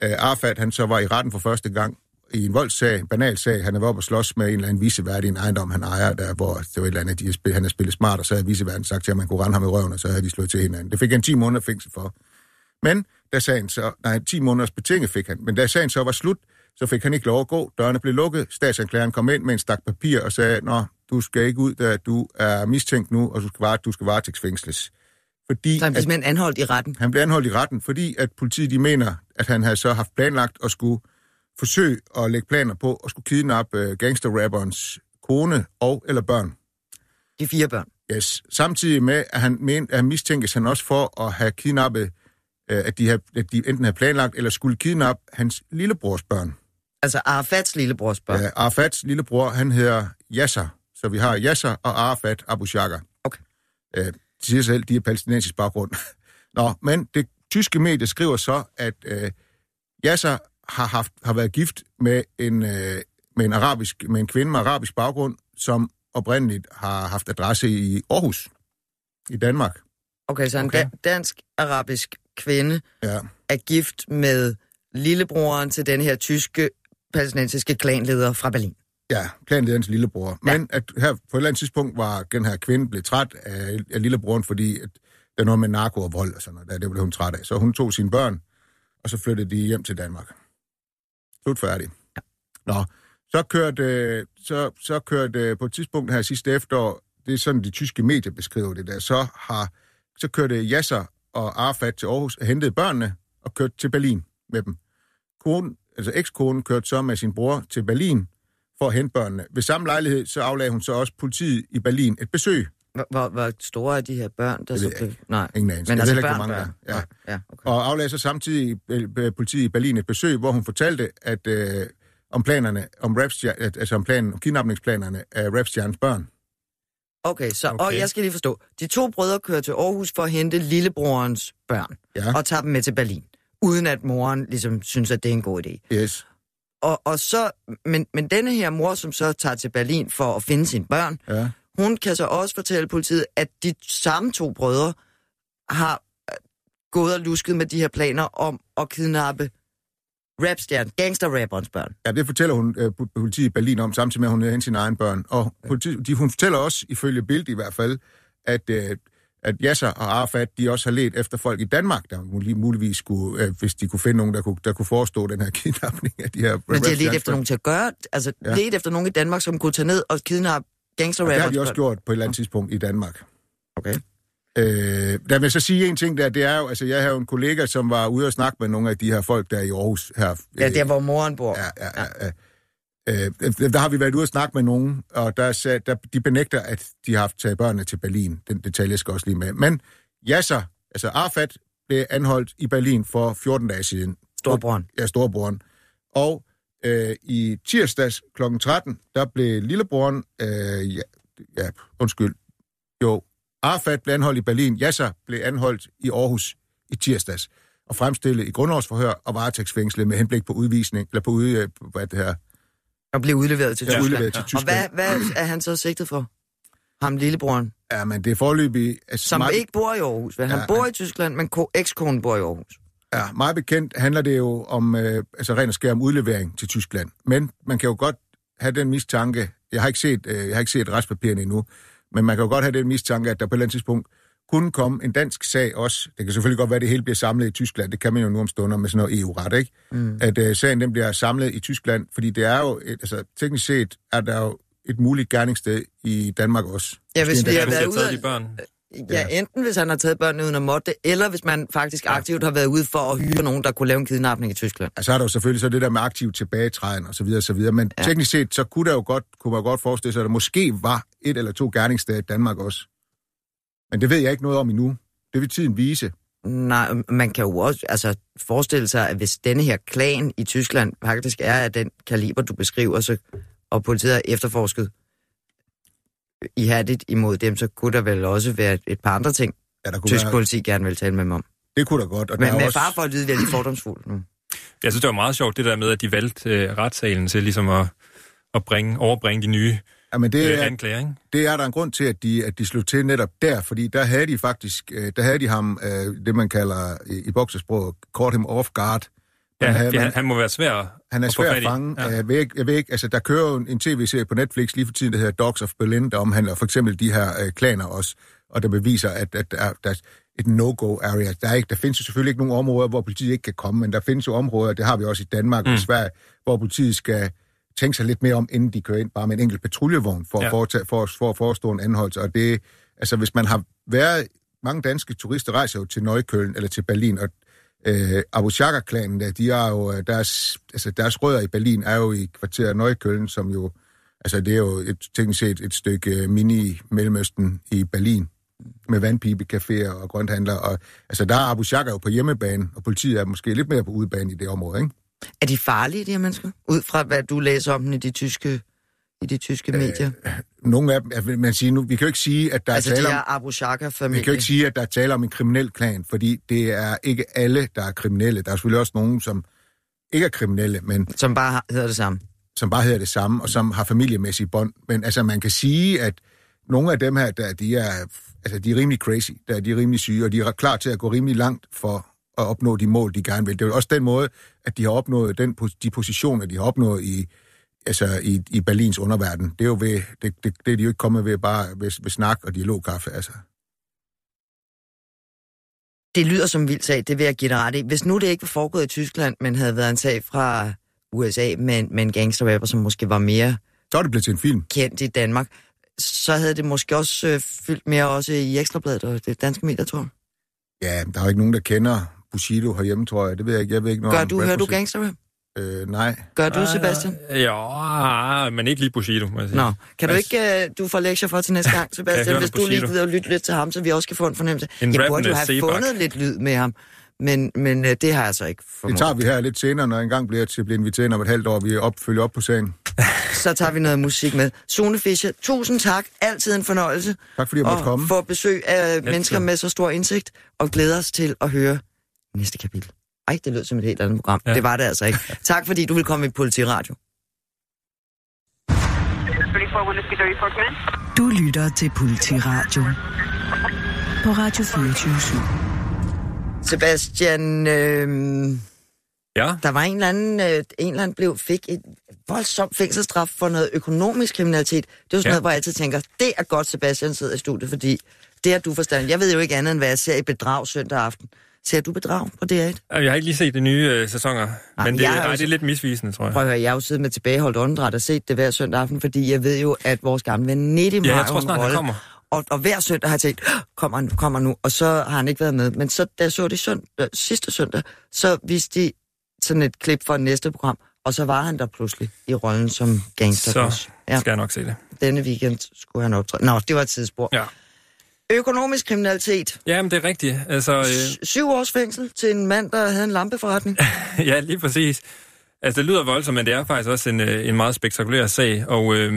øh, Arafat, han så var i retten for første gang i en voldssag, en banal sag. Han er oppe og slås med en eller anden viseværdig i en ejendom, han ejer, der, hvor det var et eller andet, de spillet, han har spillet smart, og så havde viseværden sagt til, at man kunne rende ham i røven, og så havde de slået til hinanden. Det fik han 10 måneder fængsel for. Men da sagen så, nej, 10 måneders betinget fik han, men da sagen så var slut, så fik han ikke lov at gå. Dørene blev lukket, statsanklageren kom ind med en stak papir og sagde, Nå, du skal ikke ud, da du er mistænkt nu, og du skal, vare, du skal varetægtsfængsles. Fordi Så han blev at, anholdt i retten. han blev anholdt i retten, fordi at politiet de mener, at han havde så haft planlagt at skulle forsøge at lægge planer på at skulle kidnappe øh, gangsterrapperens kone og eller børn. De fire børn. Yes. Samtidig med, at han, men, at han mistænkes han også for at have kidnappet, øh, at, de have, at de enten havde planlagt eller skulle kidnappe hans lillebrors børn. Altså Arafats lillebrors børn. Ja. Arafats lillebror, han hedder Yasser. Så vi har Yasser og Arafat Abu Shaka. Okay. Øh, de siger selv, de er palæstinensisk baggrund. Nå, men det tyske medie skriver så, at øh, Yasser har, haft, har været gift med en, øh, med, en arabisk, med en kvinde med arabisk baggrund, som oprindeligt har haft adresse i Aarhus, i Danmark. Okay, så en Okay. okay. dansk-arabisk kvinde Ja. er gift med lillebroren til den her tyske palæstinensiske klanleder fra Berlin. Ja, klanlederens lillebror. Ja. Men at her på et eller andet tidspunkt var den her kvinde blevet træt af, af lillebroren, fordi at der er noget med narko og vold og sådan noget. der. Det blev hun træt af. Så hun tog sine børn, og så flyttede de hjem til Danmark. Slut færdig. Ja. Nå, så kørte, så, så kørte på et tidspunkt her sidste efterår, det er sådan, de tyske medier beskriver det der, så, har, så kørte Yasser og Arafat til Aarhus og hentede børnene og kørte til Berlin med dem. Konen, altså ekskonen kørte så med sin bror til Berlin for at hente børnene. Ved samme lejlighed, så aflagde hun så også politiet i Berlin et besøg. Hvor, hvor, store er de her børn, der Det så blev... Nej, Ingen anelse. men altså børn, mange børn. Ja. ja okay. Og aflagde så samtidig øh, politiet i Berlin et besøg, hvor hun fortalte, at øh, om planerne, om, rapstjer, at, altså om, planen, om kidnapningsplanerne af rapstjernens børn. Okay, så Okay. Og jeg skal lige forstå. De to brødre kører til Aarhus for at hente lillebrorens børn Ja. og tager dem med til Berlin, uden at moren ligesom synes, at det er en god idé. Yes. og, og så, men, men denne her mor, som så tager til Berlin for at finde sine børn, Ja. Hun kan så også fortælle politiet, at de samme to brødre har øh, gået og lusket med de her planer om at kidnappe rapstjernen, gangsterrapperens børn. Ja, det fortæller hun øh, po- politiet i Berlin om, samtidig med, at hun er sine egne børn. Og politiet, de, hun fortæller også, ifølge Bild i hvert fald, at, øh, at Yasser og Arafat, de også har let efter folk i Danmark, der mul- muligvis skulle, øh, hvis de kunne finde nogen, der kunne, der kunne forestå den her kidnapning af de her Men de har let efter nogen til at gøre, altså ja. let efter nogen i Danmark, som kunne tage ned og kidnappe Og det har de også gjort på et eller andet tidspunkt i Danmark. Okay. Øh, der vil jeg så sige en ting der, det er jo, altså jeg har jo en kollega, som var ude og snakke med nogle af de her folk der i Aarhus her. Ja, der hvor moren bor. Ja, ja, ja, ja. Øh, der har vi været ude og snakke med nogen, og der, sag, der, de benægter, at de har haft taget børnene til Berlin. Den detalje skal også lige med. Men Yasser, altså Arfat, blev anholdt i Berlin for 14 dage siden. Storbroren. Ja, storebroren. Og øh, i tirsdags kl. 13, der blev lillebroren, øh, ja, ja, undskyld, jo, Arfat blev anholdt i Berlin, Yasser blev anholdt i Aarhus i tirsdags, og fremstillet i grundlovsforhør og varetægtsfængslet med henblik på udvisning, eller på, ude, øh, hvad det her, Og blev udleveret til ja, Tyskland. udleveret til Og Tyskland. hvad, hvad er han så sigtet for? Ham lillebroren, Ja, men det er forløbig... Altså, som meget, ikke bor i Aarhus. vel? Han Ja, bor i Tyskland, men ko- ekskonen bor i Aarhus. Ja, meget bekendt handler det jo om, øh, altså rent og skær om udlevering til Tyskland. Men man kan jo godt have den mistanke, jeg har ikke set, øh, jeg har ikke set retspapirerne endnu, men man kan jo godt have den mistanke, at der på et eller andet tidspunkt kunne komme en dansk sag også. Det kan selvfølgelig godt være, at det hele bliver samlet i Tyskland. Det kan man jo nu om stunder med sådan noget EU-ret, ikke? Mm. At øh, sagen den bliver samlet i Tyskland, fordi det er jo, et, altså teknisk set er der jo et muligt gerningssted i Danmark også. Ja, hvis vi har været ude taget af- de børn. Ja, enten hvis han har taget børnene uden at måtte eller hvis man faktisk aktivt har været ude for at hyre nogen, der kunne lave en kidnapning i Tyskland. Altså er der jo selvfølgelig så det der med aktiv tilbagetræden og så videre, og så videre. Men ja. teknisk set, så kunne der jo godt, kunne man godt forestille sig, at der måske var et eller to gerningssteder i Danmark også. Men det ved jeg ikke noget om endnu. Det vil tiden vise. Nej, man kan jo også altså, forestille sig, at hvis denne her klan i Tyskland faktisk er af den kaliber, du beskriver, så, og politiet har efterforsket ihærdigt imod dem, så kunne der vel også være et par andre ting, Ja, der kunne tysk være, politi gerne vil tale med dem om. det kunne der godt. Og der Men er med også, far for at lyde virkelig fordomsfuld nu. Jeg synes, det var meget sjovt, det der med, at de valgte øh, retssalen til ligesom at, at bringe, overbringe de nye ja, men det, øh, er, anklager, ikke? det er der en grund til, at de, at de slog til netop der, fordi der havde de faktisk, øh, der havde de ham, øh, det man kalder i, i boksesprog, caught him off guard. Ja, Man havde- man- han, må være svær Han er at svær at fange. Ja. Ja. Jeg, ved ikke, jeg ved ikke, altså der kører jo en, tv-serie på Netflix lige for tiden, der hedder Dogs of Berlin, der omhandler for eksempel de her øh, klaner også, og der beviser, at, at der, er, der er et no-go area. Der, er ikke, der findes jo selvfølgelig ikke nogen områder, hvor politiet ikke kan komme, men der findes jo områder, det har vi også i Danmark og Mm. i Sverige, hvor politiet skal tænke sig lidt mere om, inden de kører ind bare med en enkelt patruljevogn for, Ja. ja. at, foretage, for, for at forestå en anholdelse. Og det, altså hvis man har været, mange danske turister rejser jo til Neukölln eller til Berlin, og øh, Abu Shaka-klanen, der, de er jo, øh, deres, altså deres rødder i Berlin er jo i kvarteret Neukölln, som jo, altså det er jo et, teknisk set et stykke øh, mini-Mellemøsten i Berlin, med vandpibecaféer og grønthandler, og altså der er Abu Shaka jo på hjemmebane, og politiet er måske lidt mere på udebane i det område, ikke? Er de farlige, de her mennesker? Ud fra, hvad du læser om dem i de tyske, i de tyske medier. Nogle af dem, altså, man siger nu, vi kan jo ikke sige, at der altså, er tale de om... Vi kan jo ikke sige, at der er tale om en kriminel klan, fordi det er ikke alle, der er kriminelle. Der er selvfølgelig også nogen, som ikke er kriminelle, men Som bare har- hedder det samme. som bare hedder det samme, og som har familiemæssige bånd. Men altså, man kan sige, at nogle af dem her, der, de er, altså, de er rimelig crazy, der, de er rimelig syge, og de er klar til at gå rimelig langt for at opnå de mål, de gerne vil. Det er jo også den måde, at de har opnået den, de positioner, de har opnået i, altså i, i Berlins underverden. Det er jo ved, det, det, det er de jo ikke kommet ved bare ved, ved snak og dialogkaffe, altså. Det lyder som en vild sag, det vil jeg give dig ret i. Hvis nu det ikke var foregået i Tyskland, men havde været en sag fra USA med, med en gangsterrapper, som måske var mere Så er det blevet til en film. kendt i Danmark, så havde det måske også øh, fyldt mere også i Ekstrabladet og det danske medier, tror jeg. Ja, der er jo ikke nogen, der kender Bushido herhjemme, tror jeg. Det ved jeg ikke. Jeg ved ikke noget Gør om du, hører du gangsterrap? Øh, nej. Gør du, Sebastian? Ja, men ikke lige Bushido, må jeg sige. Nå, kan du ikke, uh, du får lektier for til næste gang, Sebastian, hvis du lige gider lytte lidt til ham, så vi også kan få en fornemmelse. En jeg burde jo have Sebak. fundet lidt lyd med ham, men, men uh, det har jeg så ikke Det formået. tager vi her lidt senere, når jeg engang bliver til at blive inviteret om et halvt år, vi op, følger op på sagen. Så tager vi noget musik med. Sune Fischer, tusind tak. Altid en fornøjelse. Tak fordi jeg måtte Og komme. få besøg af mennesker med så stor indsigt, og glæder os til at høre næste kapitel. Ej, det lød som et helt andet program. Ja. Det var det altså ikke. Tak fordi du vil komme i Politiradio. 34 Whiskey 34 command. Du lytter til Politiradio på Radio 24 Sebastian, øh, Ja, der var en eller anden, øh, en eller anden blev, fik et voldsomt fængselsstraf for noget økonomisk kriminalitet. Det er jo sådan Ja. noget, hvor jeg altid tænker, det er godt, Sebastian sidder i studiet, fordi det har du forstand. Jeg ved jo ikke andet, end hvad jeg ser i bedrag søndag aften. Ser du bedrag på DR1? jeg har ikke lige set de nye øh, sæsoner, Nej, men det, nej, også- det er lidt misvisende, tror jeg. Prøv at høre, jeg har jo siddet med tilbageholdt åndedræt og set det hver søndag aften, fordi jeg ved jo, at vores gamle ven Nedim Ja, jeg tror snart, rolle. kommer. Og, og hver søndag har jeg tænkt, "Åh, kommer han, kommer nu, og så har han ikke været med. Men så, da jeg så det søndag, sidste søndag, så viste de sådan et klip fra næste program, og så var han der pludselig i rollen som gangster. Så Ja, skal jeg nok se det. denne weekend skulle han optræde. Nå, det var et tidsspor. Ja. Økonomisk kriminalitet. Jamen, det er rigtigt. Altså, øh, Syv års fængsel til en mand, der havde en lampeforretning. ja, lige præcis. Altså, det lyder voldsomt, men det er faktisk også en, øh, en meget spektakulær sag, og øh,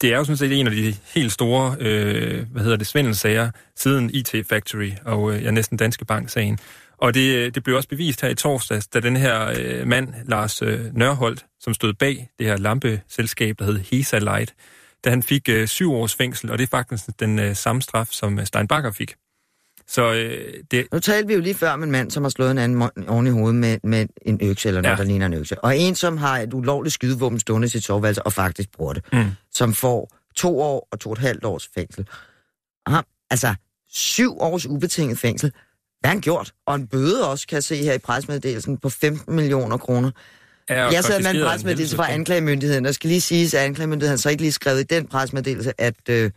det er jo sådan set en af de helt store, øh, hvad hedder det, svindelsager siden IT Factory og øh, ja, næsten Danske Bank-sagen. Og det, øh, det blev også bevist her i torsdags, da den her øh, mand, Lars øh, Nørholdt, som stod bag det her lampeselskab, der hed Hesa Light, da han fik øh, syv års fængsel, og det er faktisk den øh, samme straf, som øh, Steinbacher fik. Så øh, det, Nu talte vi jo lige før om en mand, som har slået en anden oven i hovedet med, med en økse, eller noget, ja. Der ligner en økse. Og en, som har et ulovligt skydevåben stående i sit soveværelse, og faktisk bruger det, Mm. som får to år og to og et halvt års fængsel. Aha, altså, syv års ubetinget fængsel. Hvad han gjort? Og en bøde også, kan jeg se her i presmeddelelsen, på 15 millioner kroner. Er Jeg sidder med en presmeddelelse fra anklagemyndigheden, og skal lige sige, at anklagemyndigheden så ikke lige skrevet i den presmeddelelse, at, øh,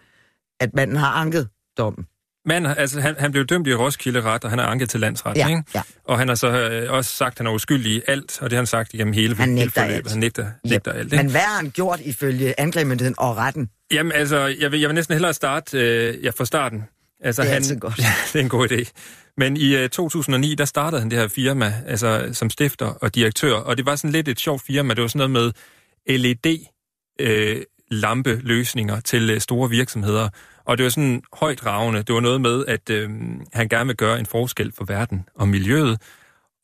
at manden har anket dommen. Men altså, han, han blev dømt i Roskilde Ret, og han er anket til landsret, Ja, ikke? ja. Og han har så øh, også sagt, at han er uskyldig i alt, og det har han sagt igennem hele, Han hele nægter forløbet. alt. Han nægter, nægter alt, ikke? Men hvad har han gjort ifølge anklagemyndigheden og retten? Jamen altså, jeg vil, jeg vil næsten hellere starte øh, ja, fra starten. Altså, Det er han, altid godt. Ja, det er en god idé. Men i øh, 2009, der startede han det her firma, altså som stifter og direktør, og det var sådan lidt et sjovt firma. Det var sådan noget med LED øh, til øh, store virksomheder. Og det var sådan højt ravende. Det var noget med, at øh, han gerne vil gøre en forskel for verden og miljøet.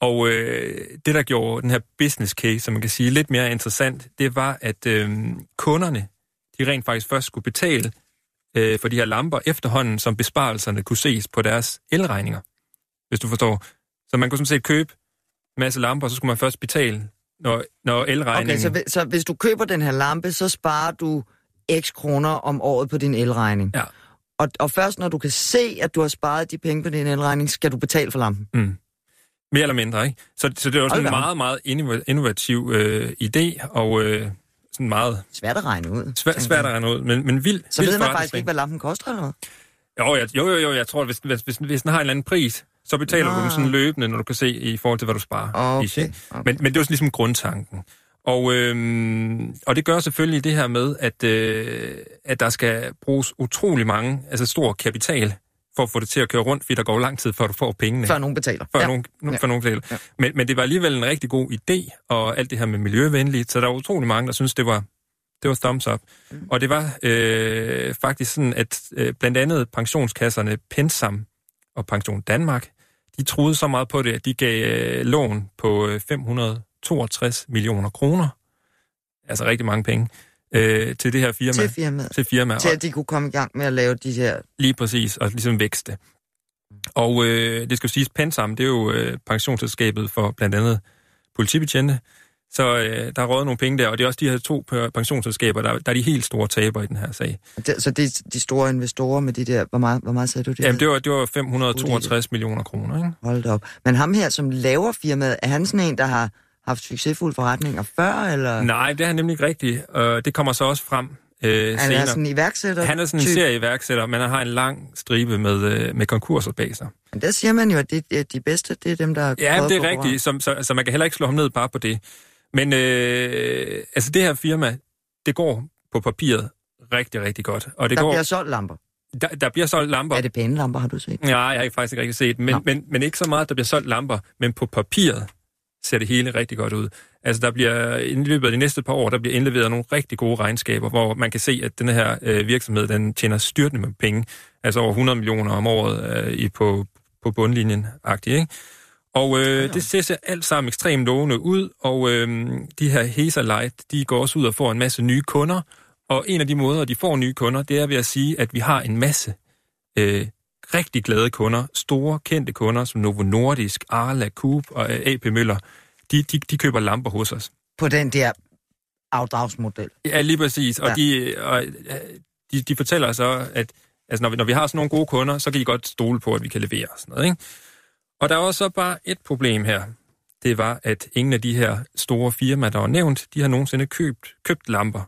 Og øh, det, der gjorde den her business case, som man kan sige, lidt mere interessant, det var, at øh, kunderne, de rent faktisk først skulle betale øh, for de her lamper efterhånden, som besparelserne kunne ses på deres elregninger. Hvis du forstår. Så man kunne sådan set købe en masse lamper, så skulle man først betale, når, når elregningen... Okay, så, så hvis du køber den her lampe, så sparer du x kroner om året på din elregning. Ja. Og, og først når du kan se, at du har sparet de penge på din elregning, skal du betale for lampen. Mm. Mere eller mindre, ikke? Så, så det var sådan en meget, meget innov- innovativ øh, idé, og øh, sådan meget Svært at regne ud. svært, tænker svært at regne ud, men, men vild. Så vild ved man faktisk ikke, hvad lampen koster eller noget? Jo, jeg, jo, jo, jo, jeg tror, at hvis, hvis, hvis, hvis den har en eller anden pris, så betaler du Ah. den sådan løbende, når du kan se i forhold til, hvad du sparer. Okay, ish, ikke? okay. Men, men det var sådan ligesom grundtanken. Og, øhm, og det gør selvfølgelig det her med, at, øh, at der skal bruges utrolig mange, altså stor kapital, for at få det til at køre rundt, fordi der går lang tid, før du får pengene. Før nogen betaler. Før Ja. nogen, Ja. for nogen betaler. Men, men det var alligevel en rigtig god idé, og alt det her med miljøvenligt, så der var utrolig mange, der synes det var, det var thumbs up. Mm. Og det var øh, faktisk sådan, at øh, blandt andet pensionskasserne Pensam og Pension Danmark, de troede så meget på det, at de gav øh, lån på øh, 562 millioner kroner, altså rigtig mange penge, øh, til det her firma. Til firmaet. Til firma. Til at de kunne komme i gang med at lave de her... Lige præcis, og ligesom vækste. Og øh, det skal jo siges, Pensam, det er jo øh, pensionsselskabet for blandt andet politibetjente, så øh, der er rådet nogle penge der, og det er også de her to pensionsselskaber, der, der er de helt store tabere i den her sag. Det, så det er de store investorer med de der... Hvor meget, hvor meget sagde du det? Jamen, det var, det var 562 millioner kroner, ikke? Hold op. Men ham her, som laver firmaet, er han sådan en, der har haft succesfulde forretninger før, eller Nej, det er han nemlig ikke rigtigt, og det kommer så også frem øh, han senere. er sådan en iværksætter? han er sådan en type? serieværksætter, men han har en lang stribe med, øh, med konkurser bag sig. Men der siger man jo, at det, det, de bedste, det er dem, der har Ja, det er rigtigt, så, så, så man kan heller ikke slå ham ned bare på det. Men øh, altså det her firma, det går på papiret rigtig, rigtig godt. Og det Der går, bliver solgt lamper. der, der bliver solgt lamper. Er det pæne lamper, har du set? Ja, jeg har faktisk ikke rigtig set, men, men, men ikke så meget, der bliver solgt lamper, men på papiret ser det hele rigtig godt ud. Altså der bliver i løbet af de næste par år, der bliver indleveret nogle rigtig gode regnskaber, hvor man kan se, at den her øh, virksomhed, den tjener styrtende med penge, altså over 100 millioner om året øh, i på, på bundlinjen, agtigt, ikke? Og øh, det ser, ser alt sammen ekstremt lovende ud, og øh, de her Hesa Light, de går også ud og får en masse nye kunder. Og en af de måder, de får nye kunder, det er ved at sige, at vi har en masse øh, rigtig glade kunder, store kendte kunder, som Novo Nordisk, Arla, Coop og øh, AP Møller. De, de, de køber lamper hos os. På den der afdragsmodel. Ja, lige præcis. Og, Ja. de, og øh, de, de fortæller så, at altså, når, vi, når vi har sådan nogle gode kunder, så kan de godt stole på, at vi kan levere og sådan noget. Ikke? Og der var så bare et problem her. Det var, at ingen af de her store firmaer, der var nævnt, de har nogensinde købt, købt lamper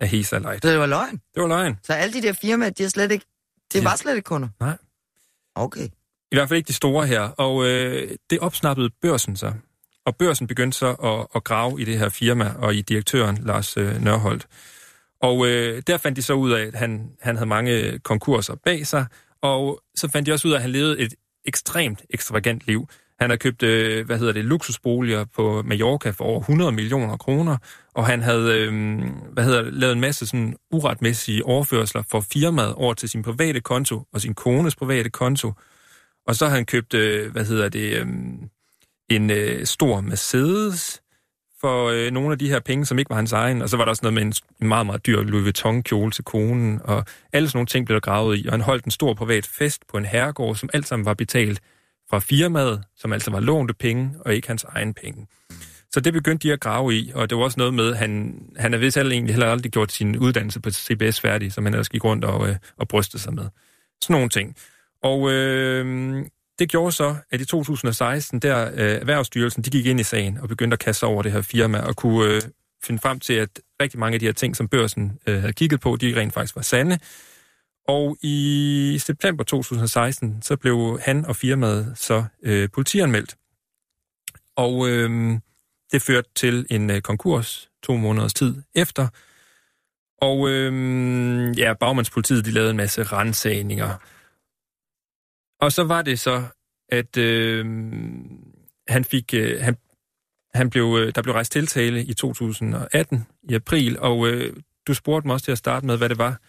af Hesa Light. Det var løgn. Det var løgn. Så alle de der firmaer, de er slet ikke... Det Ja. var slet ikke kunder. Nej. Okay. I hvert fald ikke de store her. Og øh, det opsnappede børsen så. Og børsen begyndte så at, at grave i det her firma og i direktøren Lars øh, Nørholdt. Og øh, der fandt de så ud af, at han, han havde mange konkurser bag sig. Og så fandt de også ud af, at han levede et ekstremt ekstravagant liv. Han har købt, øh, hvad hedder det, luksusboliger på Mallorca for over 100 millioner kroner, og han havde, øh, hvad hedder det, lavet en masse sådan uretmæssige overførsler for firmaet over til sin private konto og sin kones private konto. Og så har han købt, øh, hvad hedder det, øh, en øh, stor Mercedes for øh, nogle af de her penge, som ikke var hans egen. Og så var der også noget med en, en meget, meget dyr Louis Vuitton-kjole til konen. Og alle sådan nogle ting blev der gravet i. Og han holdt en stor privat fest på en herregård, som alt sammen var betalt fra firmaet, som altså var lånte penge, og ikke hans egen penge. Så det begyndte de at grave i, og det var også noget med, at han, han er vist egentlig heller aldrig gjort sin uddannelse på CBS færdig, som han ellers gik rundt og, øh, og brystede sig med. Sådan nogle ting. Og øh, det gjorde så, at i 2016, der øh, Erhvervsstyrelsen, de gik ind i sagen og begyndte at kaste sig over det her firma, og kunne øh, finde frem til, at rigtig mange af de her ting, som børsen øh, havde kigget på, de rent faktisk var sande. Og i september 2016, så blev han og firmaet så øh, politianmeldt. Og øh, det førte til en øh, konkurs to måneders tid efter. Og øh, ja, bagmandspolitiet, de lavede en masse rensagninger. Og så var det så, at øh, han fik, øh, han, han blev, øh, der blev rejst tiltale i 2018 i april, og øh, du spurgte mig også til at starte med, hvad det var,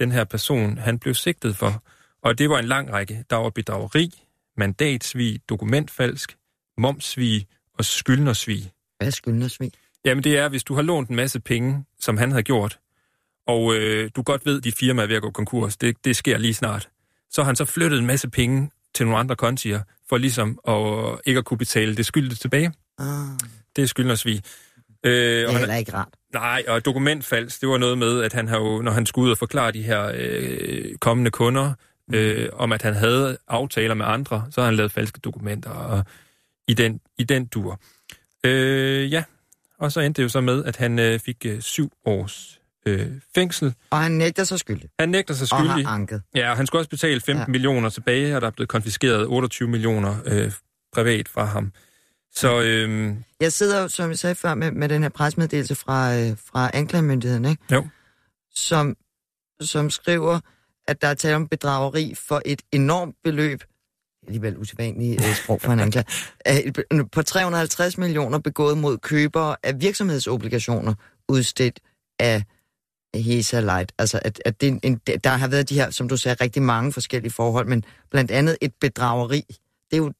den her person, han blev sigtet for. Og det var en lang række. Der var bedrageri, mandatsvig, dokumentfalsk, momsvig og skyldnersvig. Hvad er skyldnersvig? Jamen det er, hvis du har lånt en masse penge, som han havde gjort, og øh, du godt ved, at de firma er ved at gå konkurs, det, det sker lige snart, så har han så flyttet en masse penge til nogle andre kontier, for ligesom at, ikke at kunne betale det skyldte tilbage. Ah, Det er skyldnersvig. Øh, det er og han, ikke rart. Nej, og dokumentfalsk, det var noget med, at han har jo, når han skulle ud og forklare de her øh, kommende kunder, øh, om at han havde aftaler med andre, så har han lavet falske dokumenter og i den, i den dur. Øh, ja, og så endte det jo så med, at han øh, fik øh, syv års øh, fængsel. Og han nægter sig skyldig. Han nægter sig Og skyldig. har anket. Ja, og han skulle også betale 15 Ja. ja. millioner tilbage, og der er blevet konfiskeret 28 millioner øh, privat fra ham. Så øh, Jeg sidder jo, som jeg sagde før, med, med den her presmeddelelse fra, øh, fra anklagemyndigheden, ikke? jo, Som, som skriver, at der er tale om bedrageri for et enormt beløb, alligevel usædvanligt øh, sprog for en anklager, be- på 350 millioner begået mod købere af virksomhedsobligationer udstedt af Hesa Light. Altså, at, at det, en, der har været de her, som du sagde, rigtig mange forskellige forhold, men blandt andet et bedrageri. Det er jo,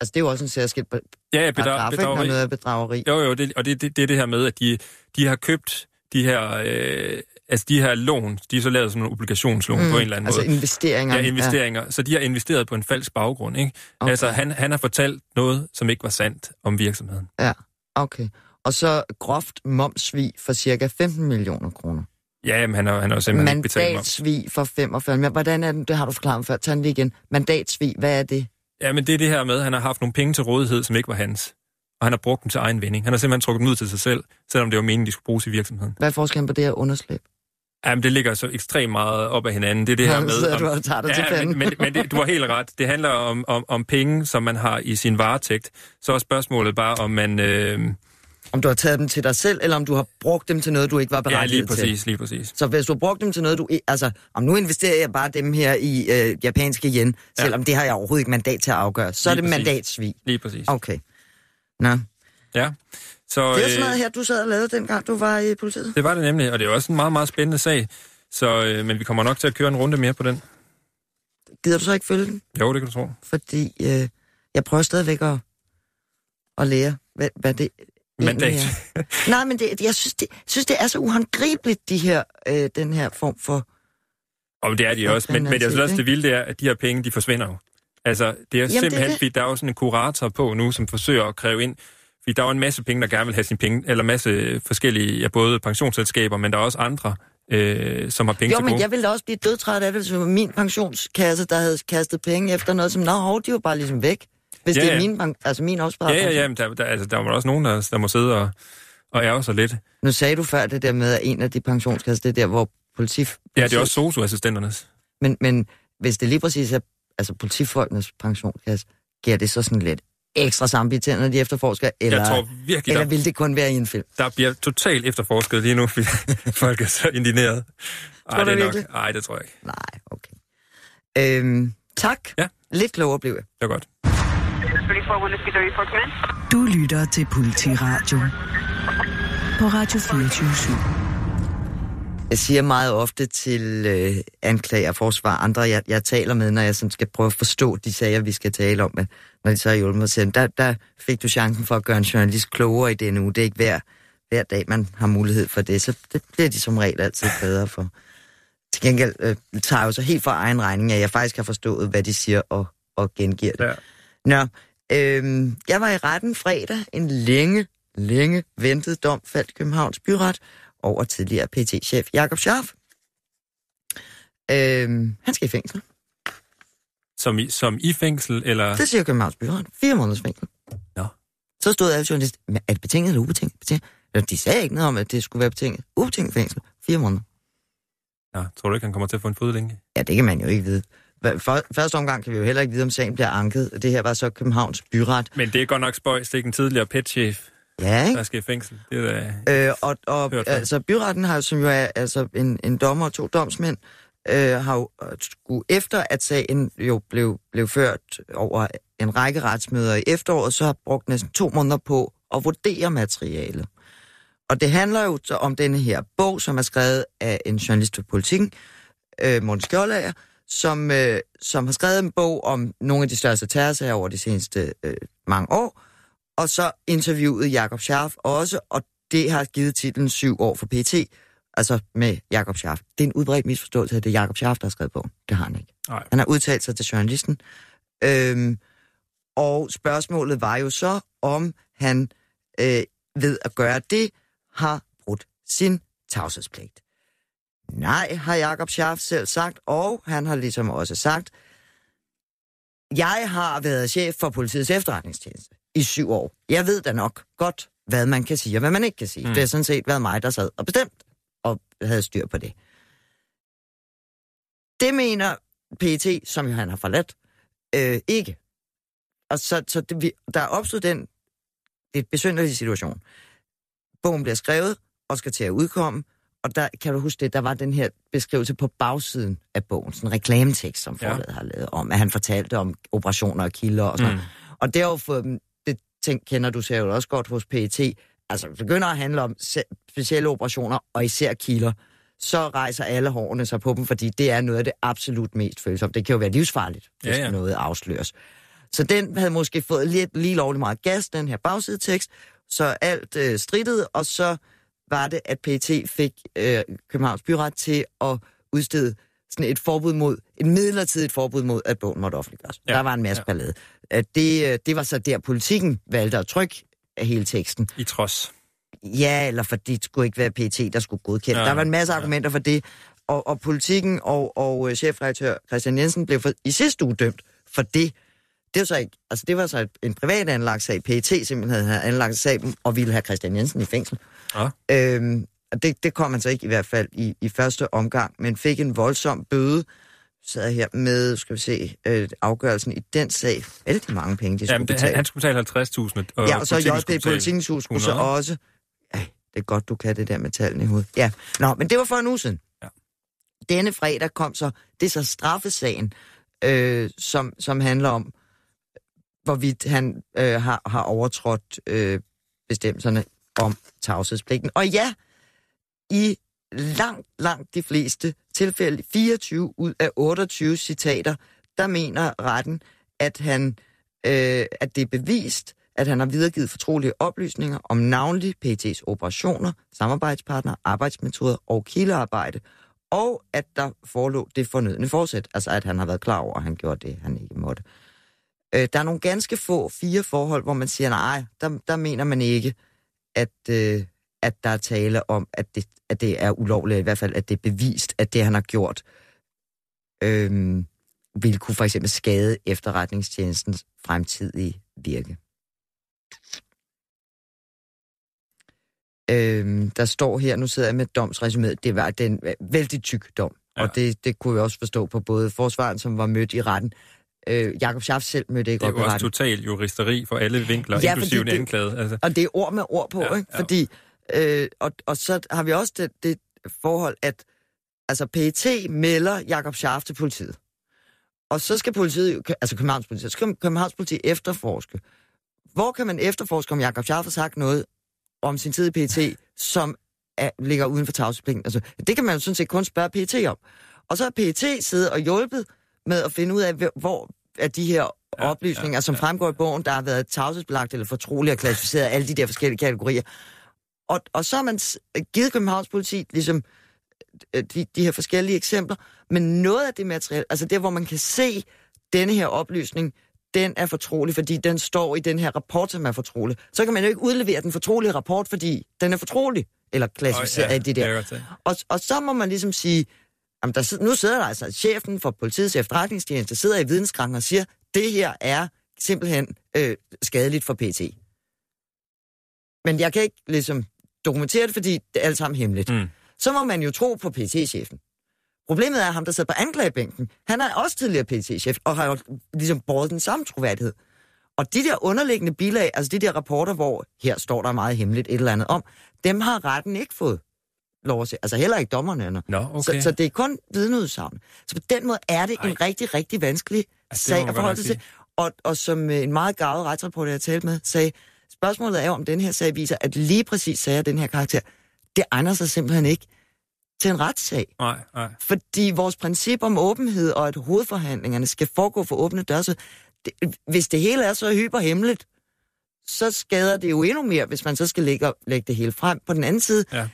altså, det er jo også en særskilt ja, ja, paragraf, bedra- ikke, når bedrageri. noget er bedrageri. Jo, jo, det, og det, det, det er det her med, at de, de har købt de her, øh, altså de her lån, de er så lavet som nogle obligationslån mm, på en eller anden altså måde. investeringer. Ja, investeringer. Ja. Så de har investeret på en falsk baggrund, ikke? Okay. Altså, han, han har fortalt noget, som ikke var sandt om virksomheden. Ja, okay. Og så groft momsvig for cirka 15 millioner kroner. Ja, men han har, han har simpelthen ikke betalt moms. Mandatsvig for 45. Men hvordan er det? Det har du forklaret før. Tag den lige igen. Mandatsvig, hvad er det? Ja, men det er det her med, at han har haft nogle penge til rådighed, som ikke var hans. Og han har brugt dem til egen vinding. Han har simpelthen trukket dem ud til sig selv, selvom det var meningen, de skulle bruges i virksomheden. Hvad er forskellen på det her underslæb? Jamen, det ligger så ekstremt meget op ad hinanden. Det er det her med... sidder du og tager dig til ja, fanden. men, men, men det, du har helt ret. Det handler om, om, om penge, som man har i sin varetægt. Så er spørgsmålet bare, om man... Øh, Om du har taget dem til dig selv, eller om du har brugt dem til noget, du ikke var ja, berettiget lige til? præcis, lige præcis. Så hvis du har brugt dem til noget, du. Altså, om nu investerer jeg bare dem her i øh, japanske yen, Ja. selvom det har jeg overhovedet ikke mandat til at afgøre, så er Lige det præcis. mandatsvig. Lige præcis. Okay. Nå. Ja. Så, Det er sådan øh, noget her, du sad og lavede, dengang du var i politiet. Det var det nemlig, og det er også en meget, meget spændende sag. Så, øh, men vi kommer nok til at køre en runde mere på den. Gider du så ikke følge den? Jo, det kan du tro. Fordi øh, jeg prøver stadigvæk at at lære, hvad, hvad det Mandat. er. Nej, men det, jeg synes det, synes, det er så uhåndgribeligt, de her, øh, den her form for... Og det er de også, men, men jeg synes også, det vilde er, at de her penge, de forsvinder jo. Altså, det er det er simpelthen, det. fordi der er jo sådan en kurator på nu, som forsøger at kræve ind, fordi der er jo en masse penge, der gerne vil have sine penge, eller masse forskellige, ja, både pensionsselskaber, men der er også andre, øh, som har penge Jo, til men gode. jeg ville da også blive dødtræt af det, hvis det var min pensionskasse, der havde kastet penge efter noget, som, nå, hov, de var bare ligesom væk. Hvis Ja, det er min, bank, altså min opsparet Ja, ja, ja, men der, der, altså, der var også nogen, der, der må sidde og, og ærge sig lidt. Nu sagde du før det der med, at en af de pensionskasser, det er der, hvor politi... Ja, det er også sosu-assistenternes. Men, men hvis det lige præcis er altså politifolkenes pensionskasse, giver det så sådan lidt ekstra sammenbitændt, når de efterforsker, eller, Jeg tror virkelig, eller der, vil det kun være i en film? der bliver totalt efterforsket lige nu, fordi folk er så indigneret. Tror Ej, du det er nok, virkelig? ej, det tror jeg ikke. Nej, okay. Øhm, tak. Ja. Lidt klogere blev jeg. Det er godt. Du lytter til Politiradio på Radio 24 Jeg siger meget ofte til øh, anklager, forsvar, andre jeg, jeg taler med, når jeg sådan skal prøve at forstå de sager, vi skal tale om, når de så har hjulpet mig til, der, der fik du chancen for at gøre en journalist klogere i denne uge. Det er ikke hver, hver dag, man har mulighed for det, så det bliver de som regel altid bedre for. Til gengæld øh, tager jeg jo så helt for egen regning, at jeg faktisk har forstået, hvad de siger og, og gengiver det. Ja. Nå, øhm, jeg var i retten fredag. En længe, længe ventet dom faldt Københavns Byret over tidligere PT-chef Jakob Scharf. Øhm, han skal i fængsel. Som i, som i fængsel, eller... Det siger Københavns Byret. Fire måneders fængsel. Nå. Så stod alle journalister, "Men er det betinget eller ubetinget? betinget? De sagde ikke noget om, at det skulle være betinget. Ubetinget fængsel. Fire måneder. Ja, tror du ikke, han kommer til at få en fodlænke? Ja, det kan man jo ikke vide. Første omgang kan vi jo heller ikke vide, om sagen bliver anket. Det her var så Københavns Byret. Men det er godt nok spøjs. Det er ikke en tidligere petchef, Ja, ikke? der skal i fængsel. Det er da... Øh, og og altså, byretten har jo, som jo er altså, en, en dommer og to domsmænd, øh, har jo øh, skulle, efter at sagen jo blev, blev ført over en række retsmøder i efteråret, så har brugt næsten to måneder på at vurdere materialet. Og det handler jo så om denne her bog, som er skrevet af en journalist for politikken, øh, Morten Skjoldager, som, øh, som har skrevet en bog om nogle af de største terrorsager over de seneste øh, mange år, og så interviewede Jakob Scharf også, og det har givet titlen Syv år for PT, altså med Jakob Scharf. Det er en udbredt misforståelse, at det er Jakob Scharf, der har skrevet bogen. Det har han ikke. Nej. Han har udtalt sig til journalisten. Øhm, og spørgsmålet var jo så, om han øh, ved at gøre det, har brudt sin tavshedspligt. Nej, har Jakob Scharf selv sagt, og han har ligesom også sagt, jeg har været chef for politiets efterretningstjeneste i syv år. Jeg ved da nok godt, hvad man kan sige og hvad man ikke kan sige. Mm. Mm. Det har sådan set været mig, der sad og bestemt og havde styr på det. Det mener PET, som jo han har forladt, øh, ikke. Og så, så det, vi, der er opstået den lidt besynderlige situation. Bogen bliver skrevet og skal til at udkomme, og der kan du huske det, der var den her beskrivelse på bagsiden af bogen, sådan en reklametekst, som Ja. forlaget har lavet om, at han fortalte om operationer og kilder og sådan Mm. Og det har jo fået det ting kender du selv også godt hos PET, altså begynder at handle om specielle operationer, og især kilder, så rejser alle hårene sig på dem, fordi det er noget af det absolut mest følsomme. Det kan jo være livsfarligt, hvis Ja, ja. noget afsløres. Så den havde måske fået lidt, lige lovligt meget gas, den her bagsidetekst, så alt øh, strittede, og så var det, at PET fik øh, Københavns Byret til at udstede sådan et forbud mod, et midlertidigt forbud mod, at bogen måtte offentliggøres. Ja, Ja, der var en masse ja. ja. ballade. Det, øh, det var så der, politikken valgte at trykke af hele teksten. I trods. Ja, eller fordi det skulle ikke være PT, der skulle godkende. Ja, Ja, der var en masse ja. argumenter for det, og, og politikken og, og øh, chefredaktør Christian Jensen blev for, i sidste uge dømt for det. Det var så ikke, altså det var så en privat anlagt sag. PET simpelthen havde anlagt sag og ville have Christian Jensen i fængsel. Ja. Øhm, og det, det kom han så ikke i hvert fald i, i første omgang, men fik en voldsom bøde. Jeg her med, skal vi se, øh, afgørelsen i den sag. Vældig mange penge, de skulle Jamen, det, betale. han, han skulle betale 50.000. Og Ja, og så JP Politikens Hus skulle så 100. også... Ej, det er godt, du kan det der med tallene i hovedet. Ja, nå, men det var for en uge siden. Ja. Denne fredag kom så, det er så straffesagen, øh, som, som handler om, hvorvidt han øh, har, har overtrådt øh, bestemmelserne om tavshedspligten. Og ja, i langt, langt de fleste tilfælde, 24 ud af 28 citater, der mener retten, at han, øh, at det er bevist, at han har videregivet fortrolige oplysninger om navnlig PT's operationer, samarbejdspartnere, arbejdsmetoder og kildearbejde, og at der forelå det fornødne forsæt, altså at han har været klar over, at han gjorde det, han ikke måtte. Øh, der er nogle ganske få fire forhold, hvor man siger, nej, der, der mener man ikke, at, øh, at der er tale om, at det, at det er ulovligt, i hvert fald at det er bevist, at det, han har gjort, øh, vil kunne for eksempel skade efterretningstjenestens fremtidige virke. Øhm, der står her, nu sidder jeg med domsresumet, det var den øh, vældig tyk dom. Ja. Og det, det kunne jeg også forstå på både forsvaren, som var mødt i retten. Øh, Jakob Schaff selv mødte ikke Det er op jo også total juristeri for alle vinkler, Ja, inklusive den det- anklagede. Altså, Og det er ord med ord på, Ja, ikke? Fordi, øh, og, og så har vi også det, det forhold, at altså PET melder Jakob Schaff til politiet. Og så skal politiet, altså Københavns politi, så skal Københavns politi efterforske. Hvor kan man efterforske, om Jakob Schaff har sagt noget om sin tid i PET, som er, ligger uden for tavshedspligten? Altså, det kan man jo sådan set kun spørge PET om. Og så har PET siddet og hjulpet med at finde ud af, hvor- er de her Ja, oplysninger, ja, som ja. fremgår i bogen, der har været tavshedsbelagt eller fortroligt og klassificeret, alle de der forskellige kategorier. Og, og så har man givet Københavns politi ligesom øh, de, de her forskellige eksempler, men noget af det materiale, altså der, hvor man kan se denne her oplysning, den er fortrolig, fordi den står i den her rapport, som er fortrolig. Så kan man jo ikke udlevere den fortrolige rapport, fordi den er fortrolig, eller klassificeret ja, af det det der. Og, og så må man ligesom sige, jamen der, nu sidder der altså chefen for politiets efterretningstjeneste, sidder i videnskranken og siger, det her er simpelthen øh, skadeligt for PT. Men jeg kan ikke ligesom dokumentere det, fordi det er alt sammen hemmeligt. Mm. Så må man jo tro på PT-chefen. Problemet er, at ham, der sidder på anklagebænken, han er også tidligere PT-chef, og har jo ligesom båret den samme troværdighed. Og de der underliggende bilag, altså de der rapporter, hvor her står der meget hemmeligt et eller andet om, dem har retten ikke fået lov at se. Altså heller ikke dommerne. Nå. Okay. Så, så det er kun vidneudsagn. Så på den måde er det Ej. en rigtig, rigtig vanskelig Altså, sag at forholde sig til. Og, og som øh, en meget gavet retsreporter, jeg talte med, sagde, spørgsmålet er om den her sag viser, at lige præcis sager af den her karakter, det egner sig simpelthen ikke til en retssag. Nej, nej. Fordi vores princip om åbenhed og at hovedforhandlingerne skal foregå for åbne døre, så det, hvis det hele er så hyperhemmeligt, så skader det jo endnu mere, hvis man så skal lægge, lægge det hele frem. På den anden side, Ja.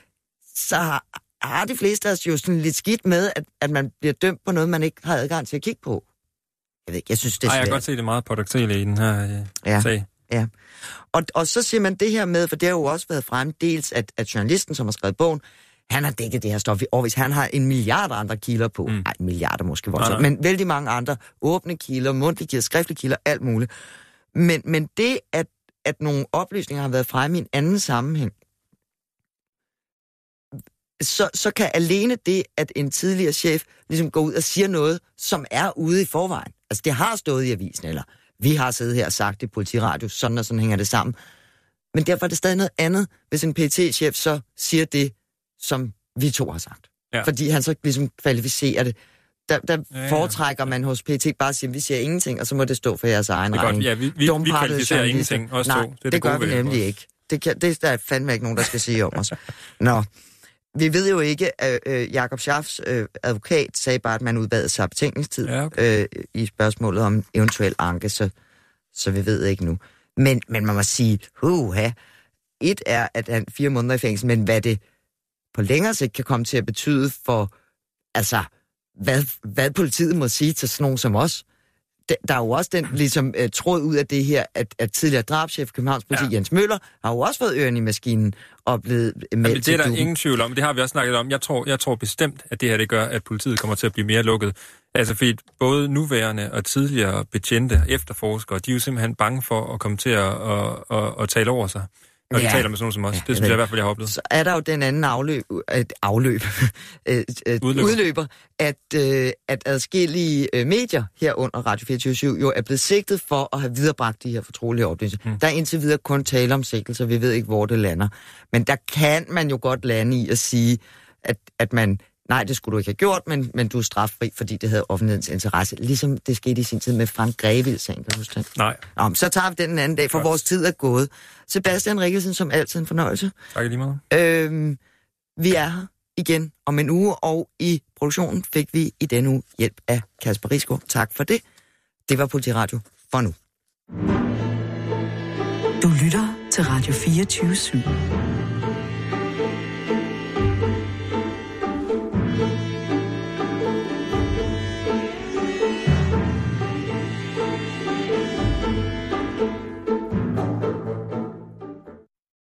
Så har, har de fleste af os jo sådan lidt skidt med, at, at man bliver dømt på noget, man ikke har adgang til at kigge på. Jeg ved ikke, jeg synes, det er Ej, jeg kan godt se det meget paradoxale i den her øh, Ja. sag. Ja. Og, og så siger man det her med, for det har jo også været frem, dels at, at journalisten, som har skrevet bogen, han har dækket det her stof i årvis. Han har en milliard andre kilder på. Mm. Nej, en milliard er måske voldsomt. Men vældig mange andre åbne kilder, mundtlige kilder, skriftlige kilder, alt muligt. Men, men det, at, at nogle oplysninger har været fremme i en anden sammenhæng, så, så kan alene det, at en tidligere chef ligesom går ud og siger noget, som er ude i forvejen. Altså, det har stået i avisen, eller vi har siddet her og sagt det i politiradio, sådan og sådan hænger det sammen. Men derfor er det stadig noget andet, hvis en PT-chef så siger det, som vi to har sagt. Ja. Fordi han så ligesom kvalificerer det. Der, der Ja, ja, foretrækker man hos PT bare at sige, vi siger ingenting, og så må det stå for jeres egen Det er godt. regning. Ja, vi, vi, vi kvalificerer ingenting, også Nej, to. det, er det gør gode vi nemlig os. ikke. Det, kan, det er der fandme ikke nogen, der skal sige om os. Nå, vi ved jo ikke, at øh, Jakob Schaffs øh, advokat sagde bare, at man udbad sig betænkningstid Ja, okay. øh, i spørgsmålet om eventuel anke, så, så vi ved ikke nu. Men, men man må sige, huha, et er, at han fire måneder i fængsel, men hvad det på længere sigt kan komme til at betyde for, altså, hvad, hvad politiet må sige til sådan nogen som os. Der, er jo også den ligesom uh, tråd ud af det her, at, at tidligere drabschef Københavns politi, Ja. Jens Møller, har jo også fået ørerne i maskinen og blevet meldt Jamen, det er der duben. ingen tvivl om. Det har vi også snakket om. Jeg tror, jeg tror bestemt, at det her det gør, at politiet kommer til at blive mere lukket. Altså fordi både nuværende og tidligere betjente efterforskere, de er jo simpelthen bange for at komme til at, at, at, at tale over sig, når de Ja. taler med sådan nogen som os. Ja, det jeg synes ved jeg i hvert fald, jeg har oplevet. så er der jo den anden afløb, et afløb, Udløber. udløber, at, øh, at adskillige øh, medier herunder Radio 24 jo er blevet sigtet for at have viderebragt de her fortrolige oplysninger. Mm. Der er indtil videre kun tale om sigtelser, vi ved ikke, hvor det lander. Men der kan man jo godt lande i at sige, at, at man, nej, det skulle du ikke have gjort, men, men du er straffri, fordi det havde offentlighedens interesse. Ligesom det skete i sin tid med Frank Grevild-sagen, kan du huske det? Nej, Nå, men så tager vi den en anden dag, for Godt. vores tid er gået. Sebastian Rikkelsen, som altid en fornøjelse. tak lige meget. Øhm, vi er her igen om en uge, og i produktionen fik vi i denne uge hjælp af Kasper Risgaard. Tak for det. Det var Politiradio for nu. lytter til Radio 24 /7.